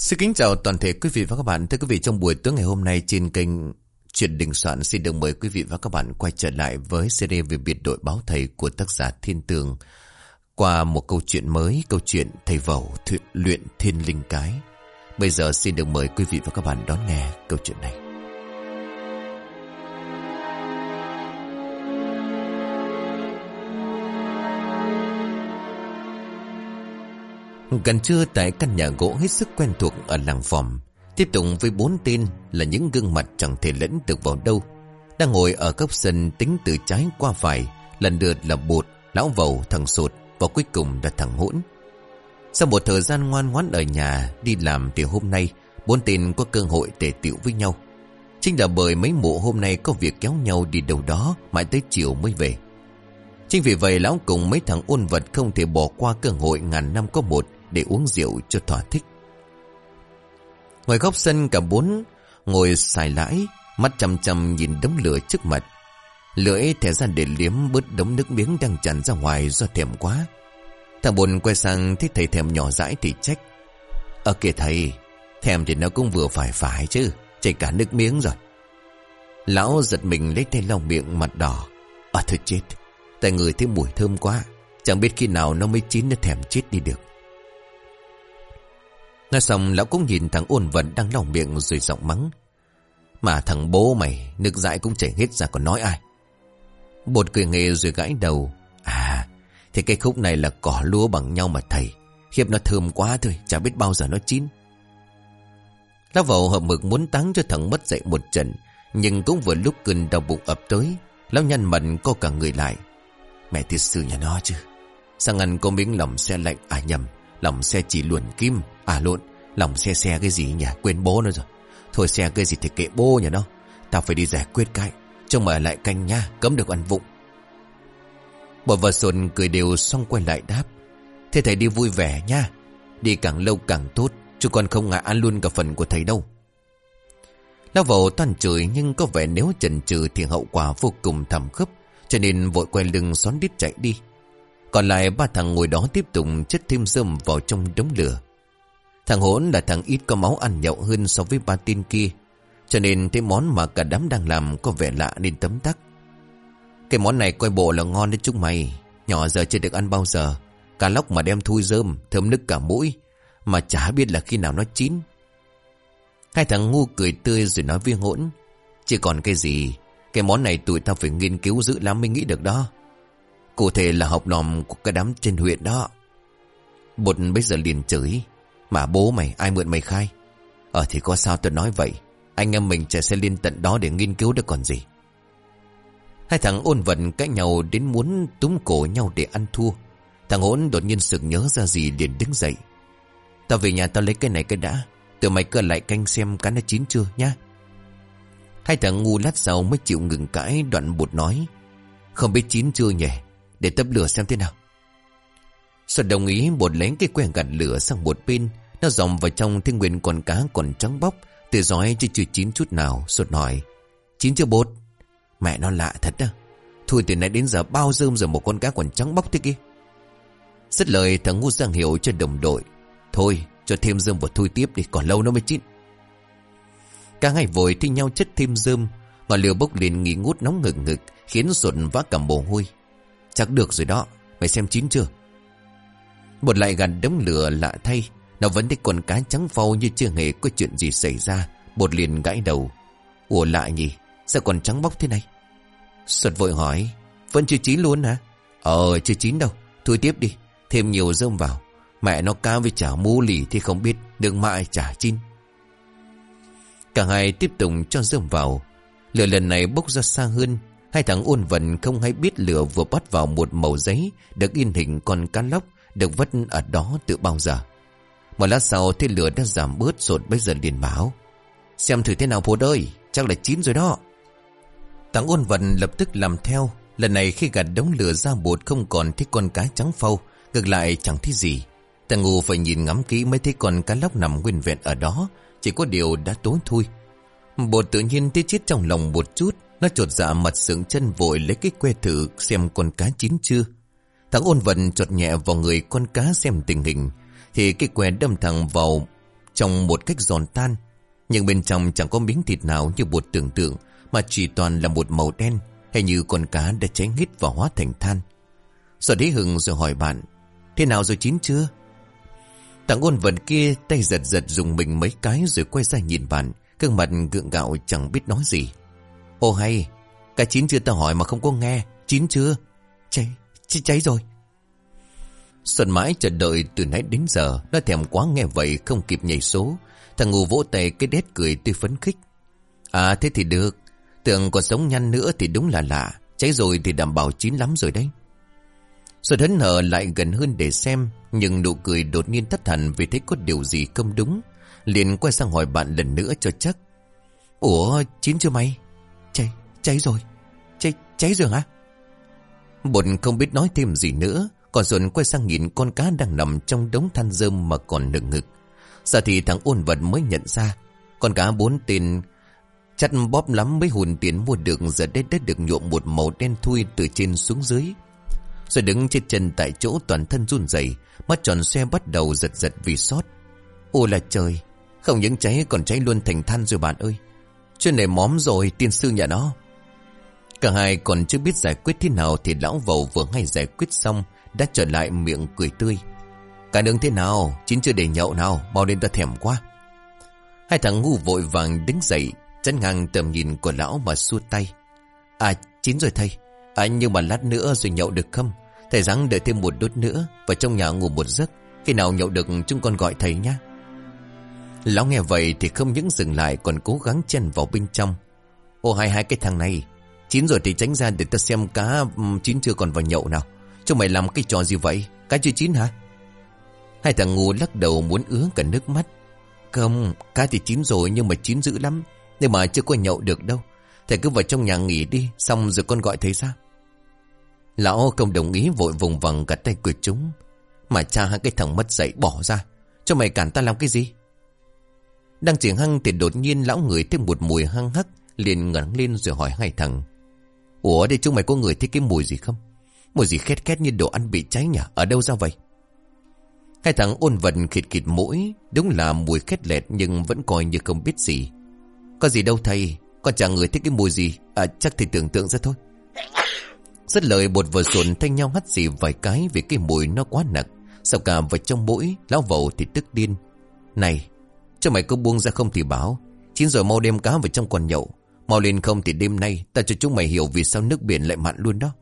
Xin kính chào toàn thể quý vị và các bạn. Thưa quý vị, trong buổi tối ngày hôm nay trên kênh Chuyện Đình Soạn xin được mời quý vị và các bạn quay trở lại với series về biệt đội báo thầy của tác giả Thiên Tường qua một câu chuyện mới, câu chuyện Thầy Vẩu thuyện luyện thiên linh cái. Bây giờ xin được mời quý vị và các bạn đón nghe câu chuyện này. Gần trưa tại căn nhà gỗ hết sức quen thuộc ở làng Phòm Tiếp tục với bốn tên là những gương mặt chẳng thể lẫn được vào đâu. Đang ngồi ở góc sân tính từ trái qua phải Lần lượt là bột, lão vầu, thằng sột Và cuối cùng là thằng hỗn. Sau một thời gian ngoan ngoãn ở nhà Đi làm thì hôm nay Bốn tên có cơ hội tề tiệu với nhau. Chính là bởi mấy mụ hôm nay có việc kéo nhau đi đâu đó Mãi tới chiều mới về. Chính vì vậy lão cùng mấy thằng ôn vật không thể bỏ qua cơ hội ngàn năm có một để uống rượu cho thỏa thích. Ngoài góc sân cả bốn ngồi xài lãi, mắt chăm chăm nhìn đống lửa trước mặt. Lưỡi thẻ ra để liếm bớt đống nước miếng đang tràn ra ngoài do thèm quá. Thằng bồn quay sang thấy thầy thèm nhỏ dãi thì trách. Ờ kìa thầy, thèm thì nó cũng vừa phải phải chứ, chảy cả nước miếng rồi. Lão giật mình lấy tay lau miệng mặt đỏ. À thôi chết, tại người thấy mùi thơm quá, chẳng biết khi nào nó mới chín nó thèm chết đi được. Nghe xong, lão cũng nhìn thằng ôn vận đang lòng miệng rồi giọng mắng. Mà thằng bố mày, nước dãi cũng chảy hết ra còn nói ai. Bột cười nghề rồi gãi đầu. À thì cái khúc này là cỏ lúa bằng nhau mà thầy. Khiếp nó thơm quá thôi, chả biết bao giờ nó chín. Lão vào hợp mực muốn táng cho thằng mất dậy một trận. Nhưng cũng vừa lúc cơn đau bụng ập tới. Lão nhăn mặt co cả người lại. Mẹ thiệt sự nhà nó chứ. Sang ăn có miếng lòng xe lạnh à nhầm. Lòng xe chỉ luồn kim. À lộn. Lòng xe xe cái gì nhỉ? Quên bố nữa rồi. Thôi, xe cái gì thì kệ bố nhỉ nó. Tao phải đi giải quyết cái. Trông mà lại canh nha. Cấm được ăn vụng. Bỏ vợ xuân cười đều xong quay lại đáp. Thế thầy đi vui vẻ nha. Đi càng lâu càng tốt. Chứ còn không ngại ăn luôn cả phần của thầy đâu. Lão vẩu toàn chửi Nhưng có vẻ nếu chần chừ Thì hậu quả vô cùng thảm khốc. Cho nên vội quay lưng xón đít chạy đi. Còn lại ba thằng ngồi đó tiếp tục chất thêm dơm vào trong đống lửa Thằng hỗn là thằng ít có máu ăn nhậu hơn so với ba tên kia. Cho nên cái món mà cả đám đang làm có vẻ lạ nên tấm tắc. Cái món này coi bộ là ngon đấy chúng mày. Nhỏ giờ chưa được ăn bao giờ. Cá lóc mà đem thui rơm, thơm nức cả mũi. Mà chả biết là khi nào nó chín. Hai thằng ngu cười tươi rồi nói với hỗn. Chỉ còn cái gì, cái món này tụi tao phải nghiên cứu dữ lắm mới nghĩ được đó. Cụ thể là học nòm của cái đám trên huyện đó. Bột bây giờ liền chửi. Mà bố mày, ai mượn mày khai? Ờ thì có sao tôi nói vậy. Anh em mình chạy xe lên tận đó để nghiên cứu được còn gì. Hai thằng ôn vận cãi nhau đến muốn túm cổ nhau để ăn thua. Thằng hỗn đột nhiên sực nhớ ra gì liền đứng dậy. Tao về nhà tao lấy cái này cái đã, Tụi mày cơ lại canh xem cá nó chín chưa nhá. Hai thằng ngu lát sau mới chịu ngừng cãi, đoạn bột nói, Không biết chín chưa nhỉ? Để tấp lửa xem thế nào. Sợ đồng ý bột lấy cái que gạt lửa sang một bên Nó dòng vào trong thiên nguyên con cá còn trắng bóc Từ giói chứ chưa chín chút nào Sột hỏi, Chín chưa bột? Mẹ nó lạ thật á Thôi từ nãy đến giờ bao dơm rồi một con cá còn trắng bóc thế kia. Rất lời, thằng ngu giang hiểu cho đồng đội, Thôi, cho thêm dơm vào thui tiếp đi, Còn lâu nó mới chín. Cả ngày vội thi nhau chất thêm dơm Ngọn lửa bốc lên nghỉ ngút nóng ngực ngực, Khiến sột vác cầm mồ hôi. Chắc được rồi đó, Mày xem chín chưa? Một lại gần đống lửa lạ thay, Nó vẫn thấy con cá trắng phau như chưa hề có chuyện gì xảy ra. Bột liền gãi đầu. Ủa lạ nhỉ, Sao còn trắng bóc thế này? Sột vội hỏi, Vẫn chưa chín luôn hả? Ờ chưa chín đâu, Thôi tiếp đi, Thêm nhiều rơm vào. Mẹ nó cá với chả mũ lì thì không biết Đừng mãi chả chín. Cả hai tiếp tục cho rơm vào. Lửa lần này bốc ra xa hơn Hai thằng ôn vận không hay biết lửa vừa bắt vào một màu giấy Được in hình con cá lóc được vất ở đó từ bao giờ. Một lát sau thì lửa đã giảm bớt Rồi bây giờ liền báo Xem thử thế nào phốt ơi, Chắc là chín rồi đó. Thằng ôn vận lập tức làm theo, Lần này khi gạt đống lửa ra bột Không còn thấy con cá trắng phâu Ngược lại chẳng thấy gì. Thằng ngu phải nhìn ngắm kỹ mới thấy con cá lóc nằm nguyên vẹn ở đó, Chỉ có điều đã tối thui. Bột tự nhiên thấy chết trong lòng một chút nó chuột dạ mặt sướng chân vội lấy cái que thử xem con cá chín chưa Thằng ôn vận chuột nhẹ vào người con cá xem tình hình Thì cái que đâm thẳng vào trong một cách giòn tan. Nhưng bên trong chẳng có miếng thịt nào như bột tưởng tượng, mà chỉ toàn là một màu đen, hay như con cá đã cháy nghít và hóa thành than. Sở đế hừng rồi hỏi bạn, Thế nào rồi chín chưa? Thằng ôn vận kia tay giật giật dùng mình mấy cái rồi quay ra nhìn bạn Cương mặt gượng gạo chẳng biết nói gì Ô hay Cả chín chưa tao hỏi mà không có nghe. Chín chưa? Cháy, cháy, cháy rồi. Xuân mãi chờ đợi từ nãy đến giờ. Nó thèm quá nghe vậy không kịp nhảy số. Thằng ngủ vỗ tay cái đét cười tươi phấn khích. À thế thì được. Tưởng còn sống nhanh nữa thì đúng là lạ. Cháy rồi thì đảm bảo chín lắm rồi đấy. Xuân hấn hở lại gần hơn để xem Nhưng nụ cười đột nhiên thất hẳn Vì thấy có điều gì không đúng. Liền quay sang hỏi bạn lần nữa cho chắc. Ủa chín chưa mày? Cháy, rồi. Cháy, cháy rồi hả Bột không biết nói thêm gì nữa Còn dồn quay sang nhìn con cá đang nằm trong đống than rơm mà còn nựng ngực. Giờ thì thằng ôn vật mới nhận ra Con cá bốn tên Chắt bóp lắm mới hùn tiền mua được Giờ đây đã được nhuộm một màu đen thui từ trên xuống dưới. Rồi đứng trên chân tại chỗ toàn thân run rẩy Mắt tròn xe bắt đầu giật giật vì sót. Ôi là trời Không những cháy còn cháy luôn thành than rồi bạn ơi. Chuyện này móm rồi tiên sư nhà nó. Cả hai còn chưa biết giải quyết thế nào Thì lão vầu vừa hay giải quyết xong, Đã trở lại miệng cười tươi. Cả đường thế nào? Chín chưa để nhậu nào? Mau lên ta thèm quá. Hai thằng ngu vội vàng đứng dậy, Chắn ngang tầm nhìn của lão mà xua tay. À chín rồi thầy. À nhưng mà lát nữa rồi nhậu được không? Thầy ráng đợi thêm một đốt nữa Và trong nhà ngủ một giấc. Khi nào nhậu được, chúng con gọi thầy nhá. Lão nghe vậy thì không những dừng lại, Còn cố gắng chen vào bên trong. Ô, hai hai cái thằng này Chín rồi thì tránh ra để ta xem cá chín chưa còn vào nhậu nào. Chúng mày làm cái trò gì vậy? Cá chưa chín hả? Hai thằng ngu lắc đầu muốn ứa cả nước mắt. Không, Cá thì chín rồi nhưng mà chín dữ lắm. Nhưng mà chưa có nhậu được đâu. Thầy cứ vào trong nhà nghỉ đi, Xong rồi con gọi thầy ra. Lão không đồng ý, vội vùng vằng gặt tay của chúng. Mà cha hai cái thằng mất dậy bỏ ra. Cho mày cản ta làm cái gì? Đang chỉ hăng thì đột nhiên lão người thêm một mùi hăng hắc liền ngẩng lên rồi hỏi hai thằng. Ủa đây chúng mày có người thấy cái mùi gì không? Mùi gì khét khét như đồ ăn bị cháy nhỉ? Ở đâu ra vậy? Hai thằng ôn vận khịt khịt mũi, Đúng là mùi khét lẹt nhưng vẫn coi như không biết gì. Có gì đâu thầy, Con chẳng người thích cái mùi gì. À chắc thì tưởng tượng ra thôi. Rất lời, bột vừa sồn thanh nhau hắt xì vài cái Vì cái mùi nó quá nặng. Sao cả vào trong mũi, Lão vầu thì tức điên. Này, cho mày cứ buông ra không thì báo Chín rồi mau đem cá vào trong quần nhậu. Mau lên không thì đêm nay Ta cho chúng mày hiểu vì sao nước biển lại mặn luôn đó.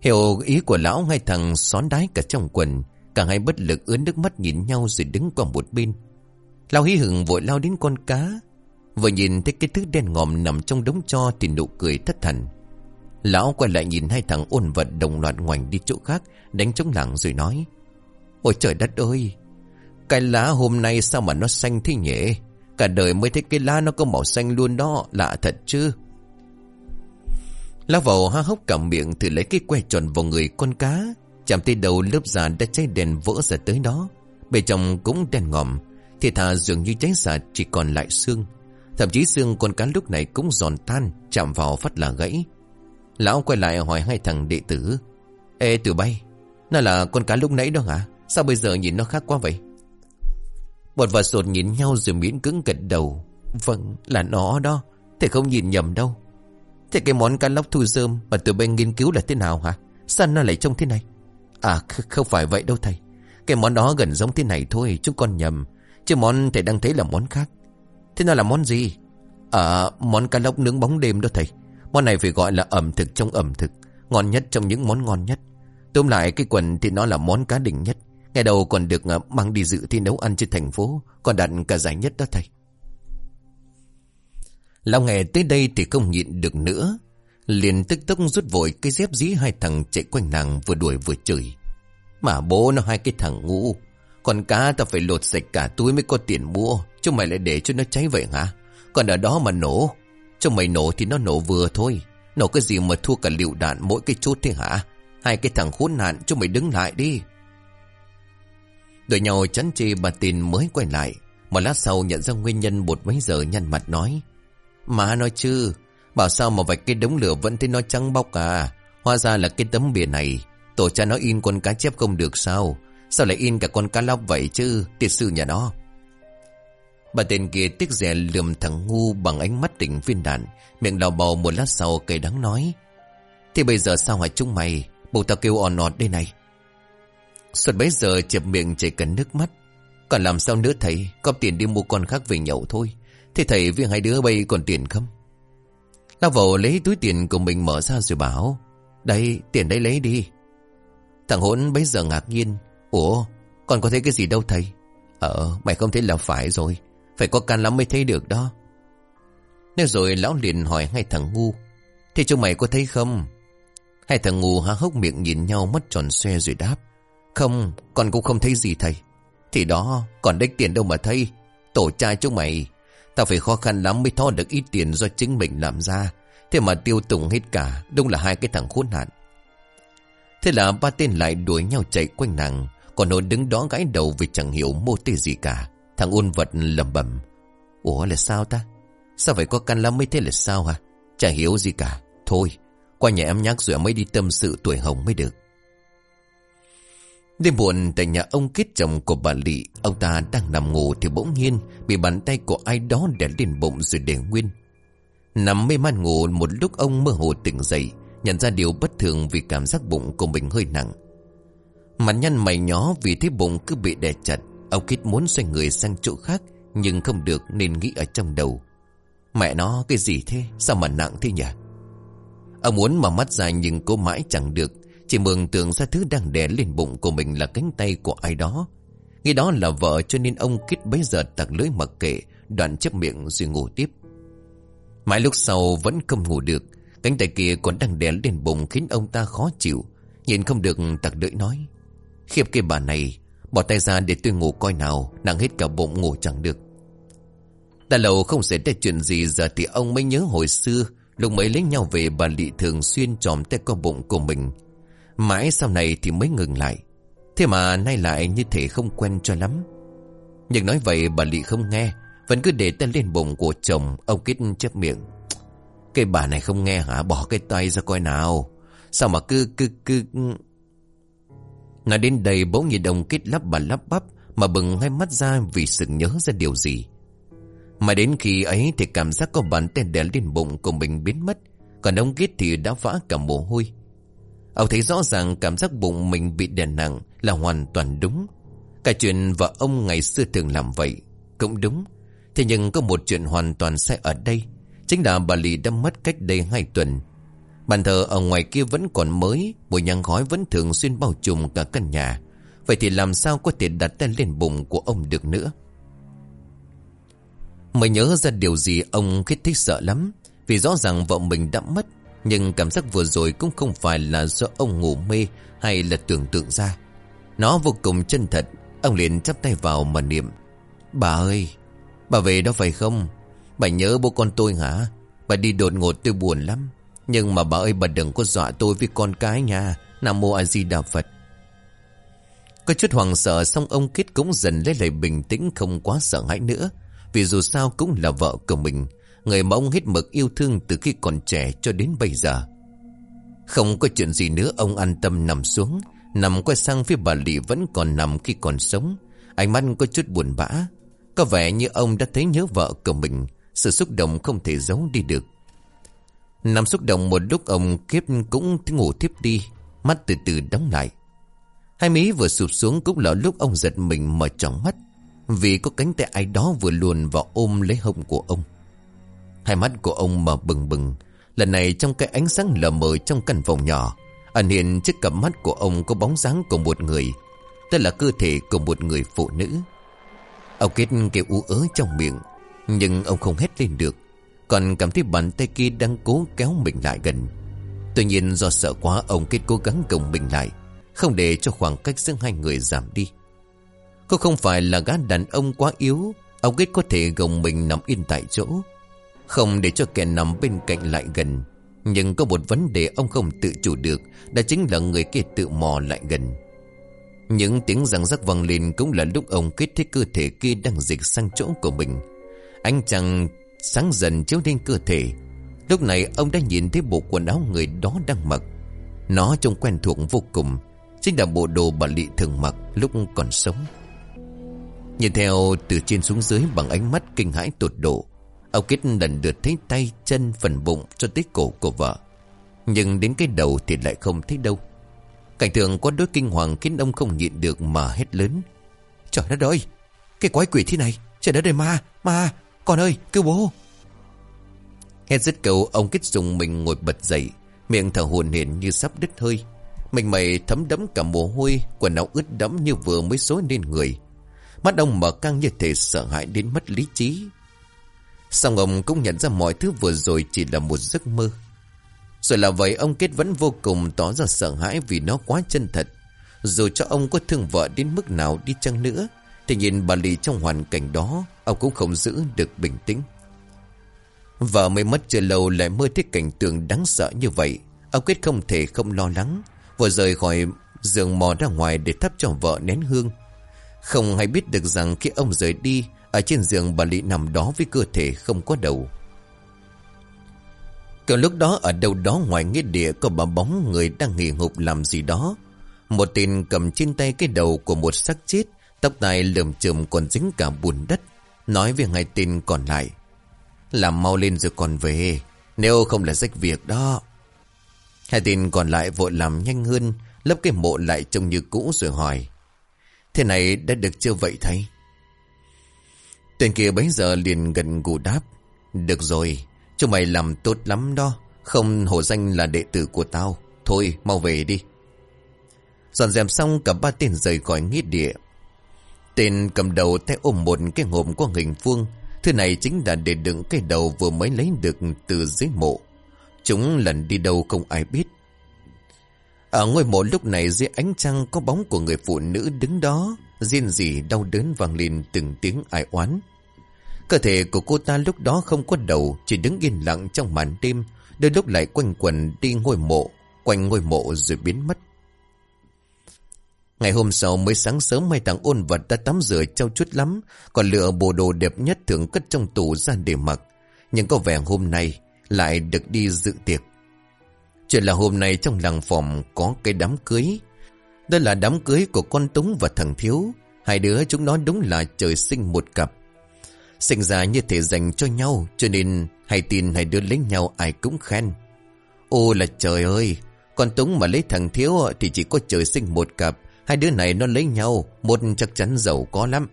Hiểu ý của lão ngay thằng xón đái cả trong quần, Cả hai bất lực ướn nước mắt nhìn nhau rồi đứng qua một bên. Lão hí hửng vội lao đến con cá, Vừa nhìn thấy cái thứ đen ngòm nằm trong đống cho Thì nụ cười thất thần. Lão quay lại nhìn hai thằng ôn vật đồng loạt ngoảnh đi chỗ khác, Đánh chống lặng rồi nói, Ôi trời đất ơi, Cái lá hôm nay sao mà nó xanh thế nhỉ? Cả đời mới thấy cái lá nó có màu xanh luôn đó, Lạ thật chứ. Lá vào há hốc cả miệng Thử lấy cái que tròn vào người con cá, Chạm tới đầu lớp già đã cháy đèn vỡ ra tới đó. Bên trong cũng đèn ngòm, Thì thà dường như cháy xả chỉ còn lại xương. Thậm chí xương con cá lúc này cũng giòn tan, Chạm vào phát là gãy. Lão quay lại hỏi hai thằng đệ tử. Ê từ bay, Nó là con cá lúc nãy đó hả? Sao bây giờ nhìn nó khác quá vậy? Bọn và sột nhìn nhau rồi miễn cứng gật đầu. Vâng là nó đó. Thầy không nhìn nhầm đâu. Thế cái món cá lóc thu dơm Mà tụi bên nghiên cứu là thế nào hả? Sao nó lại trông thế này? À không phải vậy đâu thầy. Cái món đó gần giống thế này thôi, Chúng con nhầm. Chứ món thầy đang thấy là món khác. Thế nó là món gì? À món cá lóc nướng bóng đêm đó thầy. Món này phải gọi là ẩm thực trong ẩm thực. Ngon nhất trong những món ngon nhất. Tóm lại cái quần thì nó là món cá đỉnh nhất. Ngày đầu còn được ờ, mang đi dự thi nấu ăn trên thành phố, Còn đặt cả giải nhất đó thầy. Lão nghe tới đây thì không nhịn được nữa, Liền tức tốc rút vội cái dép dí hai thằng chạy quanh nàng vừa đuổi vừa chửi. Mà bố nó hai cái thằng ngu, Còn cá ta phải lột sạch cả túi mới có tiền mua, Chứ mày lại để cho nó cháy vậy hả? Còn ở đó mà nổ, Cho mày nổ thì nó nổ vừa thôi, Nổ cái gì mà thua cả liệu đạn mỗi cái chút thế hả? Hai cái thằng khốn nạn, cho mày đứng lại đi. Đợi nhau chắn chê bà tin mới quay lại Một lát sau nhận ra nguyên nhân một mấy giờ nhăn mặt nói Mà nói chứ, Bảo sao mà vạch cái đống lửa vẫn thấy nó trắng bóc à Hóa ra là cái tấm bìa này Tổ cha nó in con cá chép không được sao Sao lại in cả con cá lóc vậy chứ, Tiệt sư nhà nó Bà tên kia tiếc rẻ lườm thằng ngu bằng ánh mắt tỉnh viên đạn. Miệng đào bầu một lát sau cây đắng nói. Thì bây giờ sao hả chúng mày? bộ tao kêu on ọt đây này. Xuân bấy giờ chẹp miệng chảy cần nước mắt. Còn làm sao nữa thầy? Có tiền đi mua con khác về nhậu thôi. Thế thầy với hai đứa bây còn tiền không? Lao vào lấy túi tiền của mình mở ra rồi bảo. Đây, tiền đấy lấy đi. Thằng hỗn bấy giờ ngạc nhiên. Ủa, còn có thấy cái gì đâu thầy? Ờ, mày không thấy là phải rồi. Phải có can lắm mới thấy được đó. Nếu rồi lão liền hỏi hai thằng ngu. Thế chúng mày có thấy không? Hai thằng ngu há hốc miệng nhìn nhau mất tròn xoe rồi đáp. Không, con cũng không thấy gì thầy. Thì đó, còn đếch tiền đâu mà thấy. Tổ trai chúng mày. Tao phải khó khăn lắm mới tho được ít tiền do chính mình làm ra. Thế mà tiêu tùng hết cả. Đúng là hai cái thằng khốn nạn. Thế là ba tên lại đuổi nhau chạy quanh nàng. Còn nó đứng đó gãi đầu vì chẳng hiểu mô tê gì cả. Thằng ôn vật lầm bẩm Ủa là sao ta? Sao phải có căn lắm mới thế là sao hả? Chả hiểu gì cả. Thôi, qua nhà em nhắc rồi mới đi tâm sự tuổi hồng mới được. Đêm buồn tại nhà ông kết chồng của bà Lị, Ông ta đang nằm ngủ thì bỗng nhiên Bị bàn tay của ai đó đè lên bụng rồi để nguyên. Nằm mê man ngủ một lúc ông mơ hồ tỉnh dậy, Nhận ra điều bất thường vì cảm giác bụng của mình hơi nặng. Mặt nhăn mày nhó vì thấy bụng cứ bị đè chặt, Ông kết muốn xoay người sang chỗ khác Nhưng không được nên nghĩ ở trong đầu. Mẹ nó, cái gì thế? Sao mà nặng thế nhỉ? Ông muốn mở mắt ra nhưng cố mãi chẳng được chỉ mường tưởng ra thứ đang đè lên bụng của mình là cánh tay của ai đó. Nghĩ đó là vợ cho nên ông kết bấy giờ tặc lưới mặc kệ, đoạn chấp miệng rồi ngủ tiếp. Mãi lúc sau vẫn không ngủ được, cánh tay kia còn đang đè lên bụng khiến ông ta khó chịu. Nhìn không được tặc lưỡi nói. Khiếp cái bà này, bỏ tay ra để tôi ngủ coi nào, nặng hết cả bụng ngủ chẳng được. Đã lâu không xảy ra chuyện gì giờ thì ông mới nhớ hồi xưa, lúc mới lấy nhau về bà Lị thường xuyên tròm tay qua bụng của mình Mãi sau này thì mới ngừng lại. Thế mà nay lại như thể không quen cho lắm. Nhưng nói vậy bà Lị không nghe, Vẫn cứ để tay lên bụng của chồng, Ông Kít chép miệng. Cái bà này không nghe hả? Bỏ cái tay ra coi nào. Sao mà cứ cứ cứ ừ. Nói đến đây bỗng nhiên đồng Kít lắp bà lắp bắp Mà bừng hai mắt ra vì sự nhớ ra điều gì. Mà đến khi ấy thì cảm giác có bàn tay đè lên bụng của mình biến mất, Còn ông Kít thì đã vã cả mồ hôi. Ông thấy rõ ràng cảm giác bụng mình bị đè nặng là hoàn toàn đúng. Cả chuyện vợ ông ngày xưa thường làm vậy cũng đúng. Thế nhưng có một chuyện hoàn toàn sai ở đây. Chính là bà Lì đã mất cách đây hai tuần. Bàn thờ ở ngoài kia vẫn còn mới, mùi nhang khói vẫn thường xuyên bao trùm cả căn nhà. Vậy thì làm sao có thể đặt tay lên bụng của ông được nữa? Mới nhớ ra điều gì ông khích thích sợ lắm. Vì rõ ràng vợ mình đã mất nhưng cảm giác vừa rồi cũng không phải là do ông ngủ mê hay là tưởng tượng ra. Nó vô cùng chân thật, ông liền chắp tay vào mà niệm. Bà ơi, bà về đó phải không? Bà nhớ bố con tôi hả? Bà đi đột ngột tôi buồn lắm. Nhưng mà bà ơi bà đừng có dọa tôi với con cái nha. Nam Mô A Di Đà Phật. Có chút hoàng sợ xong ông Kết cũng dần lấy lại bình tĩnh không quá sợ hãi nữa. Vì dù sao cũng là vợ của mình. Người mà ông hết mực yêu thương từ khi còn trẻ cho đến bây giờ. Không có chuyện gì nữa, ông an tâm nằm xuống, Nằm quay sang phía bà Lị vẫn còn nằm khi còn sống. Ánh mắt có chút buồn bã. Có vẻ như ông đã thấy nhớ vợ của mình, Sự xúc động không thể giấu đi được. Nằm xúc động một lúc, ông kiếp cũng ngủ thiếp đi, Mắt từ từ đóng lại. Hai mí vừa sụp xuống cũng là lúc ông giật mình mở tròn mắt, Vì có cánh tay ai đó vừa luồn vào ôm lấy hông của ông. Hai mắt của ông mở bừng bừng. Lần này trong cái ánh sáng lờ mờ trong căn phòng nhỏ, Ẩn hiện trước cặp mắt của ông có bóng dáng của một người, Tức là cơ thể của một người phụ nữ. Ông kết kêu ú ớ trong miệng, Nhưng ông không hét lên được, Còn cảm thấy bàn tay kia đang cố kéo mình lại gần. Tuy nhiên do sợ quá, Ông kết cố gắng gồng mình lại, Không để cho khoảng cách giữa hai người giảm đi. Cô không phải là gã đàn ông quá yếu, Ông kết có thể gồng mình nằm yên tại chỗ không để cho kẻ nằm bên cạnh lại gần. Nhưng có một vấn đề ông không tự chủ được, Đó chính là người kia tự mò lại gần. Những tiếng răng rắc vang lên Cũng là lúc ông kết thích cơ thể kia đang dịch sang chỗ của mình. Anh chàng sáng dần chiếu lên cơ thể. Lúc này ông đã nhìn thấy bộ quần áo người đó đang mặc. Nó trông quen thuộc vô cùng, Chính là bộ đồ bà Lị thường mặc lúc còn sống. Nhìn theo từ trên xuống dưới bằng ánh mắt kinh hãi tột độ Ông Kết lần lượt thấy tay, chân, phần bụng cho tới cổ của vợ. Nhưng đến cái đầu thì lại không thấy đâu. Cảnh tượng quá đối kinh hoàng khiến ông không nhịn được mà hét lớn. Trời đất ơi! Cái quái quỷ thế này! Trời đất ơi ma! Ma! Con ơi! Cứu bố! Hét dứt cầu ông Kết dùng mình ngồi bật dậy. Miệng thở hồn hển như sắp đứt hơi. Mình mày thấm đẫm cả mồ hôi Quần áo ướt đẫm như vừa mới xối lên người. Mắt ông mở căng như thể sợ hãi đến mất lý trí. Xong ông cũng nhận ra mọi thứ vừa rồi chỉ là một giấc mơ. Rồi là vậy ông Kết vẫn vô cùng tỏ ra sợ hãi vì nó quá chân thật. Dù cho ông có thương vợ đến mức nào đi chăng nữa, Thì nhìn bà Lì trong hoàn cảnh đó, Ông cũng không giữ được bình tĩnh. Vợ mới mất chưa lâu lại mơ thấy cảnh tượng đáng sợ như vậy. Ông Kết không thể không lo lắng, Vừa rời khỏi giường mò ra ngoài để thắp cho vợ nén hương. Không hay biết được rằng khi ông rời đi ở trên giường bà Lị nằm đó với cơ thể không có đầu. Kiểu lúc đó ở đâu đó ngoài nghĩa địa có bà bóng người đang nghỉ ngục làm gì đó. Một tên cầm trên tay cái đầu của một xác chết, Tóc tai lườm chùm còn dính cả bùn đất, Nói với hai tên còn lại. Làm mau lên rồi còn về, Nếu không là rách việc đó. Hai tên còn lại vội làm nhanh hơn, Lấp cái mộ lại trông như cũ rồi hỏi, Thế này đã được chưa vậy thầy? Tên kia bấy giờ liền gần gù đáp. Được rồi, Chúng mày làm tốt lắm đó. Không hổ danh là đệ tử của tao. Thôi, mau về đi. Dọn dẹp xong, cả ba tên rời khỏi nghĩa địa. Tên cầm đầu tay ôm một cái hộp có hình vuông Thứ này chính là để đựng cái đầu vừa mới lấy được từ dưới mộ. Chúng lần đi đâu không ai biết. Ở ngôi mộ lúc này dưới ánh trăng có bóng của người phụ nữ đứng đó, riêng gì đau đớn vang lên từng tiếng ai oán. Cơ thể của cô ta lúc đó không có đầu, chỉ đứng yên lặng trong màn đêm, đôi lúc lại quanh quần đi ngôi mộ, quanh ngôi mộ rồi biến mất. Ngày hôm sau mới sáng sớm mai thằng ôn vật đã tắm rửa trao chút lắm, còn lựa bộ đồ đẹp nhất thường cất trong tủ ra để mặc. Nhưng có vẻ hôm nay lại được đi dự tiệc. Chuyện là hôm nay trong làng phòng có cái đám cưới. Đó là đám cưới của con Túng và thằng Thiếu. Hai đứa chúng nó đúng là trời sinh một cặp. Sinh ra như thể dành cho nhau cho nên hai tin hai đứa lấy nhau ai cũng khen. Ô là trời ơi, con Túng mà lấy thằng Thiếu thì chỉ có trời sinh một cặp Hai đứa này nó lấy nhau Một chắc chắn giàu có lắm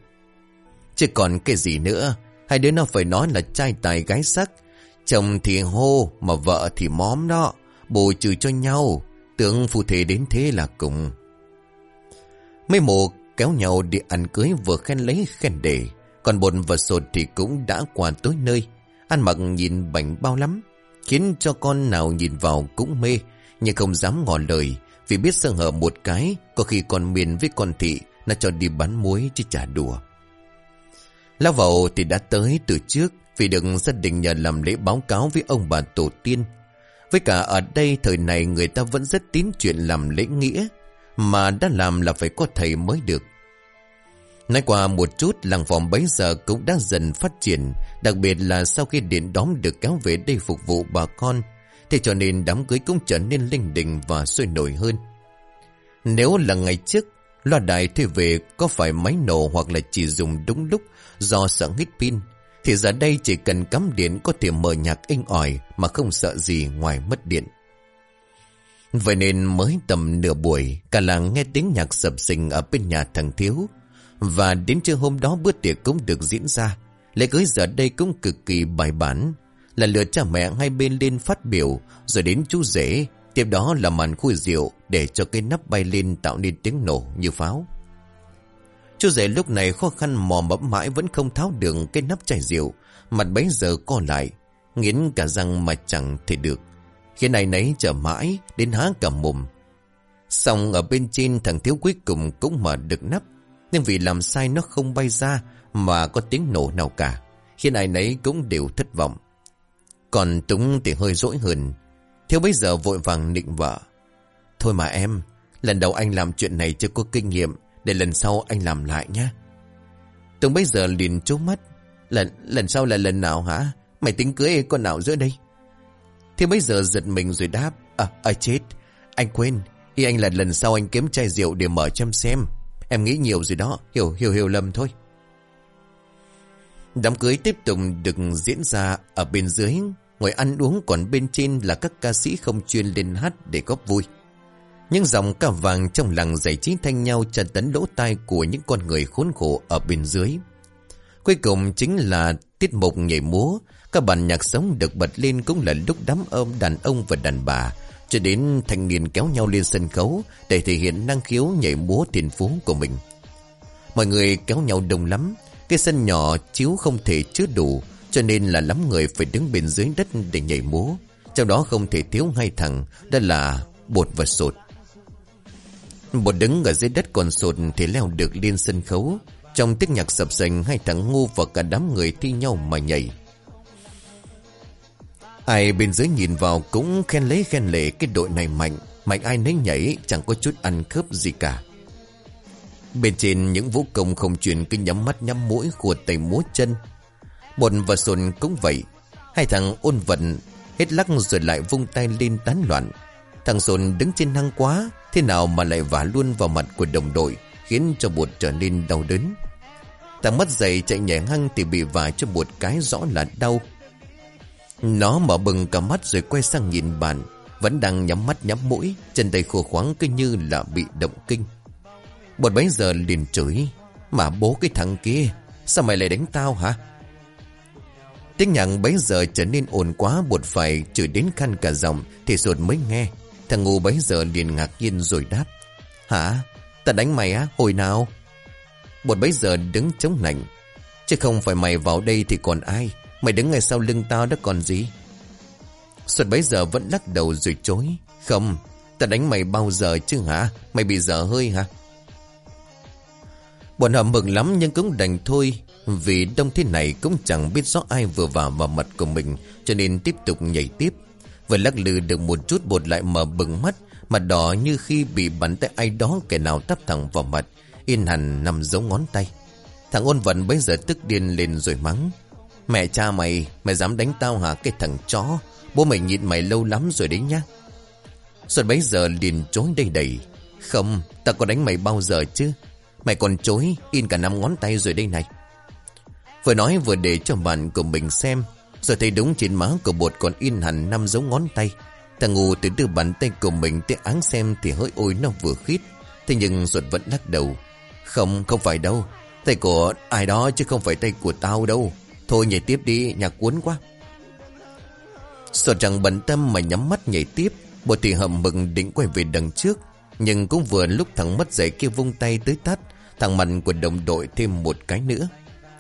Chứ còn cái gì nữa Hai đứa nó phải nói là trai tài gái sắc Chồng thì hô Mà vợ thì móm đó Bù trừ cho nhau, Tưởng phụ thể đến thế là cùng. Mấy mộ kéo nhau đi ăn cưới Vừa khen lấy khen để Còn bồn và sột thì cũng đã qua tối nơi. Ăn mặc nhìn bảnh bao lắm, Khiến cho con nào nhìn vào cũng mê, Nhưng không dám ngỏ lời, vì biết sơ hở một cái, Có khi còn miền với con thị, Nó cho đi bắn muối chứ chả đùa. Lao vào thì đã tới từ trước, Vì được gia đình nhờ làm lễ báo cáo với ông bà tổ tiên. Với cả ở đây thời này người ta vẫn rất tín chuyện làm lễ nghĩa Mà đã làm là phải có thầy mới được Nói qua một chút làng phòng bấy giờ cũng đã dần phát triển Đặc biệt là sau khi điện đóm được kéo về đây phục vụ bà con Thế cho nên đám cưới cũng trở nên linh đình và sôi nổi hơn. Nếu là ngày trước, loa đài thuê về có phải máy nổ hoặc là chỉ dùng đúng lúc do sợ nghít pin, thì giờ đây chỉ cần cắm điện có thể mở nhạc inh ỏi mà không sợ gì ngoài mất điện. Vậy nên mới tầm nửa buổi, cả làng nghe tiếng nhạc sập sình ở bên nhà thằng Thiếu. Và đến trưa hôm đó bữa tiệc cũng được diễn ra. Lễ cưới giờ đây cũng cực kỳ bài bản, là lựa cha mẹ hai bên lên phát biểu Rồi đến chú rể Tiếp đó là màn khui rượu Để cho cái nắp bay lên tạo nên tiếng nổ như pháo Chú rể lúc này khó khăn mò mẫm mãi Vẫn không tháo được cái nắp chai rượu. Mặt bấy giờ co lại, Nghiến cả răng mà chẳng thể được. Khi này nấy chờ mãi Đến há cả mồm. Xong ở bên trên thằng thiếu cuối cùng cũng mở được nắp. Nhưng vì làm sai nó không bay ra Mà có tiếng nổ nào cả. Khiến ai nấy cũng đều thất vọng. Còn Túng thì hơi dỗi hơn. Thiếu bây giờ vội vàng nịnh vợ. Thôi mà em, Lần đầu anh làm chuyện này chưa có kinh nghiệm. Để lần sau anh làm lại nhé. Tùng bây giờ liền trố mắt. Lần lần sau là lần nào hả? Mày tính cưới con nào giữa đây? Thì bây giờ giật mình rồi đáp. À, à chết. Anh quên. Ý anh là lần sau anh kiếm chai rượu để mở chăm xem. Em nghĩ nhiều rồi đó. Hiểu hiểu hiểu lầm thôi. Đám cưới tiếp tục được diễn ra ở bên dưới. Ngồi ăn uống còn bên trên là các ca sĩ không chuyên lên hát để góp vui. Những dòng ca vàng trong làng giải trí thanh nhau trần tấn lỗ tai của những con người khốn khổ ở bên dưới. Cuối cùng chính là tiết mục nhảy múa. Các bản nhạc sống được bật lên cũng là lúc đám ôm đàn ông và đàn bà, Cho đến thanh niên kéo nhau lên sân khấu Để thể hiện năng khiếu nhảy múa tiền phú của mình. Mọi người kéo nhau đông lắm, Cái sân nhỏ chiếu không thể chứa đủ, Cho nên là lắm người phải đứng bên dưới đất để nhảy múa. Trong đó không thể thiếu hai thằng Đó là bột và sột. Một đứng ở dưới đất còn sột thì leo được lên sân khấu. Trong tiếng nhạc sập sành, Hai thằng ngu và cả đám người thi nhau mà nhảy. Ai bên dưới nhìn vào cũng khen lấy khen lệ Cái đội này mạnh. Mạnh ai nấy nhảy, chẳng có chút ăn khớp gì cả. Bên trên, những vũ công không chuyển cứ nhắm mắt nhắm mũi của tay múa chân. Bồn và sồn cũng vậy. Hai thằng ôn vận, Hết lắc rồi lại vung tay lên tán loạn. Thằng sồn đứng trên năng quá Thế nào mà lại vả luôn vào mặt của đồng đội, Khiến cho bột trở nên đau đớn? Ta mất dậy chạy nhẹ hăng Thì bị vả cho bột cái rõ là đau. Nó mở bừng cả mắt rồi quay sang nhìn bạn, Vẫn đang nhắm mắt nhắm mũi, Chân tay khô khoáng cứ như là bị động kinh. Bột bấy giờ liền chửi, Mà bố cái thằng kia, Sao mày lại đánh tao hả? Tiếng nhạc bấy giờ trở nên ồn quá Bột phải chửi đến khăn cả giọng Thì ruột mới nghe. Thằng ngu bấy giờ liền ngạc nhiên rồi đáp. Hả? Ta đánh mày á? Hồi nào? Bột bấy giờ đứng chống nạnh. Chứ không phải mày vào đây thì còn ai? Mày đứng ngay sau lưng tao đó còn gì? Xuất bấy giờ vẫn lắc đầu rồi chối. Không, Ta đánh mày bao giờ chứ hả? Mày bị dở hơi hả? Bọn họ mừng lắm nhưng cũng đành thôi. Vì đông thế này cũng chẳng biết rõ ai vừa vào vào mặt của mình, Cho nên tiếp tục nhảy tiếp. Vừa lắc lư được một chút bột lại mở bừng mắt, Mặt đỏ như khi bị bắn tay ai đó, kẻ nào tắp thẳng vào mặt, yên hẳn nằm giống ngón tay. Thằng ôn vận bây giờ tức điên lên rồi mắng, Mẹ cha mày Mày dám đánh tao hả? Cái thằng chó, Bố mày nhịn mày lâu lắm rồi đấy nhá. Xuân bấy giờ liền chối đầy đầy, Không ta có đánh mày bao giờ chứ? Mày còn chối, In cả năm ngón tay rồi đây này. Vừa nói vừa để cho bạn của mình xem rồi thấy đúng trên má của bột còn in hẳn năm dấu ngón tay. Thằng ngu từ từ bàn tay của mình tới áng xem thì hơi ôi nó vừa khít. Thế nhưng ruột vẫn lắc đầu. Không, không phải đâu. Tay của ai đó chứ không phải tay của tao đâu. Thôi nhảy tiếp đi, nhạc cuốn quá. Sột chẳng bận tâm mà nhắm mắt nhảy tiếp Bộ thì hầm mừng định quay về đằng trước. Nhưng cũng vừa lúc thằng mất dậy kia vung tay tới tắt Thằng mạnh của đồng đội thêm một cái nữa.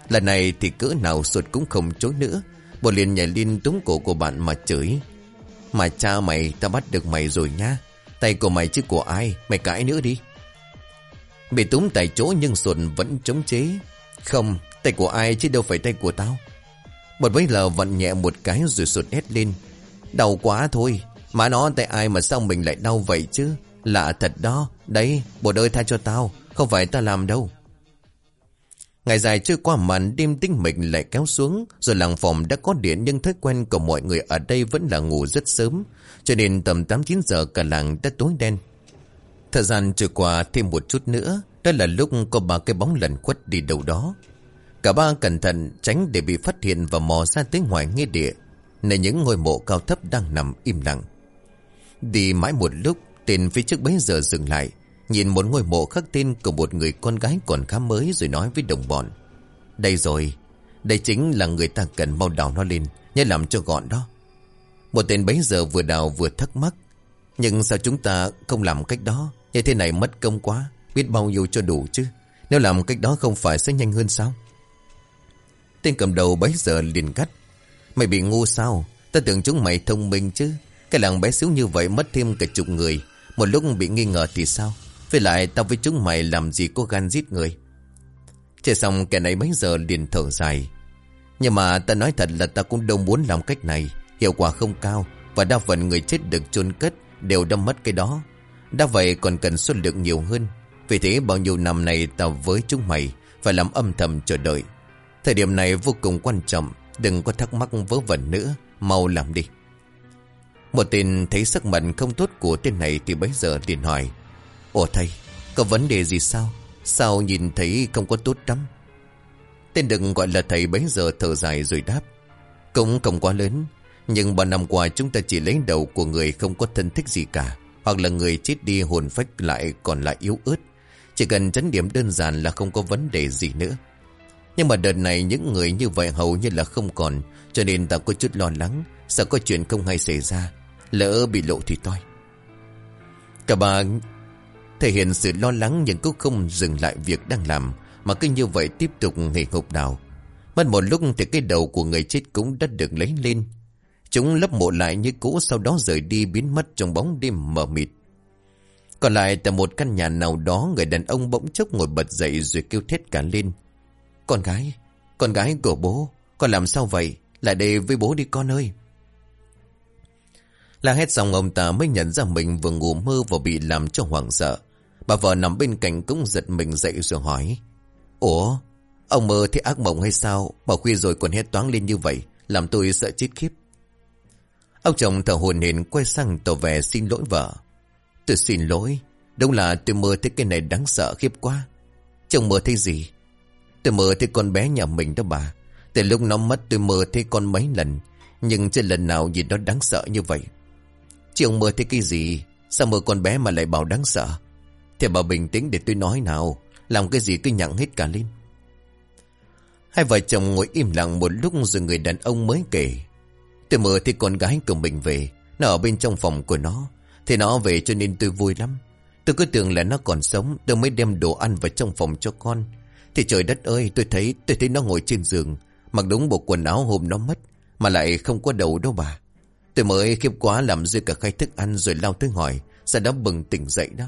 Lần này thì cỡ nào sột cũng không chối nữa bột liền nhảy lên túng cổ của bạn mà chửi. Mà cha mày, ta bắt được mày rồi nha. Tay của mày chứ của ai? Mày cãi nữa đi. Bị túng tại chỗ nhưng sụn vẫn chống chế. Không, Tay của ai chứ đâu phải tay của tao. Bột bấy lờ vặn nhẹ một cái rồi sụt hét lên. Đau quá thôi. Mà nó tay ai mà sao mình lại đau vậy chứ? Lạ thật đó. Đấy, bộ ơi tha cho tao. Không phải ta làm đâu. Ngày dài trôi qua màn đêm tinh mịch lại kéo xuống, Rồi làng phòng đã có điện Nhưng thói quen của mọi người ở đây vẫn là ngủ rất sớm. Cho nên tầm 8-9 giờ cả làng đã tối đen. Thời gian trôi qua thêm một chút nữa, Đó là lúc có ba cái bóng lẩn khuất đi đâu đó. Cả ba cẩn thận tránh để bị phát hiện và mò ra tới ngoài nghe địa. Nơi những ngôi mộ cao thấp đang nằm im lặng. Đi mãi một lúc, Tên phía trước bấy giờ dừng lại. Nhìn một ngôi mộ khắc tên của một người con gái còn khá mới rồi nói với đồng bọn. Đây rồi, Đây chính là người ta cần mau đào nó lên, Nhớ làm cho gọn đó. Một tên bấy giờ vừa đào vừa thắc mắc, Nhưng sao chúng ta không làm cách đó? Như thế này mất công quá, Biết bao nhiêu cho đủ chứ? Nếu làm cách đó không phải sẽ nhanh hơn sao? Tên cầm đầu bấy giờ liền cắt Mày bị ngu sao? Ta tưởng chúng mày thông minh chứ. Cái làng bé xíu như vậy mất thêm cả chục người. Một lúc bị nghi ngờ thì sao? Với lại tao với chúng mày làm gì có gan giết người. Chạy xong kẻ này mấy giờ liền thở dài. Nhưng mà ta nói thật là ta cũng đâu muốn làm cách này. Hiệu quả không cao Và đa phần người chết được chôn cất Đều đâm mất cái đó. Đã vậy còn cần số lượng nhiều hơn. Vì thế bao nhiêu năm này tao với chúng mày Phải làm âm thầm chờ đợi. Thời điểm này vô cùng quan trọng. Đừng có thắc mắc vớ vẩn nữa. Mau làm đi. Một tên thấy sắc mặt không tốt của tên này Thì bấy giờ liền hỏi Ủa thầy, Có vấn đề gì sao Sao nhìn thấy không có tốt lắm Tên đừng gọi là thầy bấy giờ thở dài rồi đáp. Cũng không quá lớn. Nhưng bao năm qua chúng ta chỉ lấy đầu của người không có thân thích gì cả. Hoặc là người chết đi hồn phách lại còn lại yếu ớt. Chỉ cần chấn điểm đơn giản là không có vấn đề gì nữa. Nhưng mà đợt này những người như vậy hầu như là không còn. Cho nên ta có chút lo lắng. Sợ có chuyện không hay xảy ra. Lỡ bị lộ thì toi. Cả ba thể hiện sự lo lắng nhưng cũng không dừng lại việc đang làm. Mà cứ như vậy tiếp tục nghề ngục đào. Mất một lúc thì cái đầu của người chết cũng đã được lấy lên. Chúng lấp mộ lại như cũ sau đó rời đi biến mất trong bóng đêm mờ mịt. Còn lại tại một căn nhà nào đó người đàn ông bỗng chốc ngồi bật dậy rồi kêu thét cả lên. Con gái, con gái của bố, con làm sao vậy? Lại đây với bố đi con ơi. La hết xong ông ta mới nhận ra mình vừa ngủ mơ và bị làm cho hoảng sợ. Bà vợ nằm bên cạnh cũng giật mình dậy rồi hỏi. Ủa, ông mơ thấy ác mộng hay sao? Bảo khuya rồi còn hét toáng lên như vậy, làm tôi sợ chết khiếp. Ông chồng thở hồn hển quay sang tỏ vẻ xin lỗi vợ. Tôi xin lỗi, đúng là tôi mơ thấy cái này đáng sợ khiếp quá. Chồng mơ thấy gì? Tôi mơ thấy con bé nhà mình đó bà. Từ lúc nó mất tôi mơ thấy con mấy lần, nhưng trên lần nào gì đó đáng sợ như vậy. Chị ông mơ thấy cái gì? Sao mơ con bé mà lại bảo đáng sợ? Thì bà bình tĩnh để tôi nói nào, làm cái gì cứ nhặng hết cả lên. Hai vợ chồng ngồi im lặng một lúc rồi người đàn ông mới kể. Tôi mơ thấy con gái của mình về, nó ở bên trong phòng của nó. Thì nó về cho nên tôi vui lắm. Tôi cứ tưởng là nó còn sống, tôi mới đem đồ ăn vào trong phòng cho con. Thì trời đất ơi, tôi thấy, tôi thấy nó ngồi trên giường, mặc đúng bộ quần áo hôm nó mất, mà lại không có đầu đâu bà. Tôi mới khiếp quá làm rơi cả khay thức ăn rồi lao tới hỏi, sao đó bừng tỉnh dậy đó.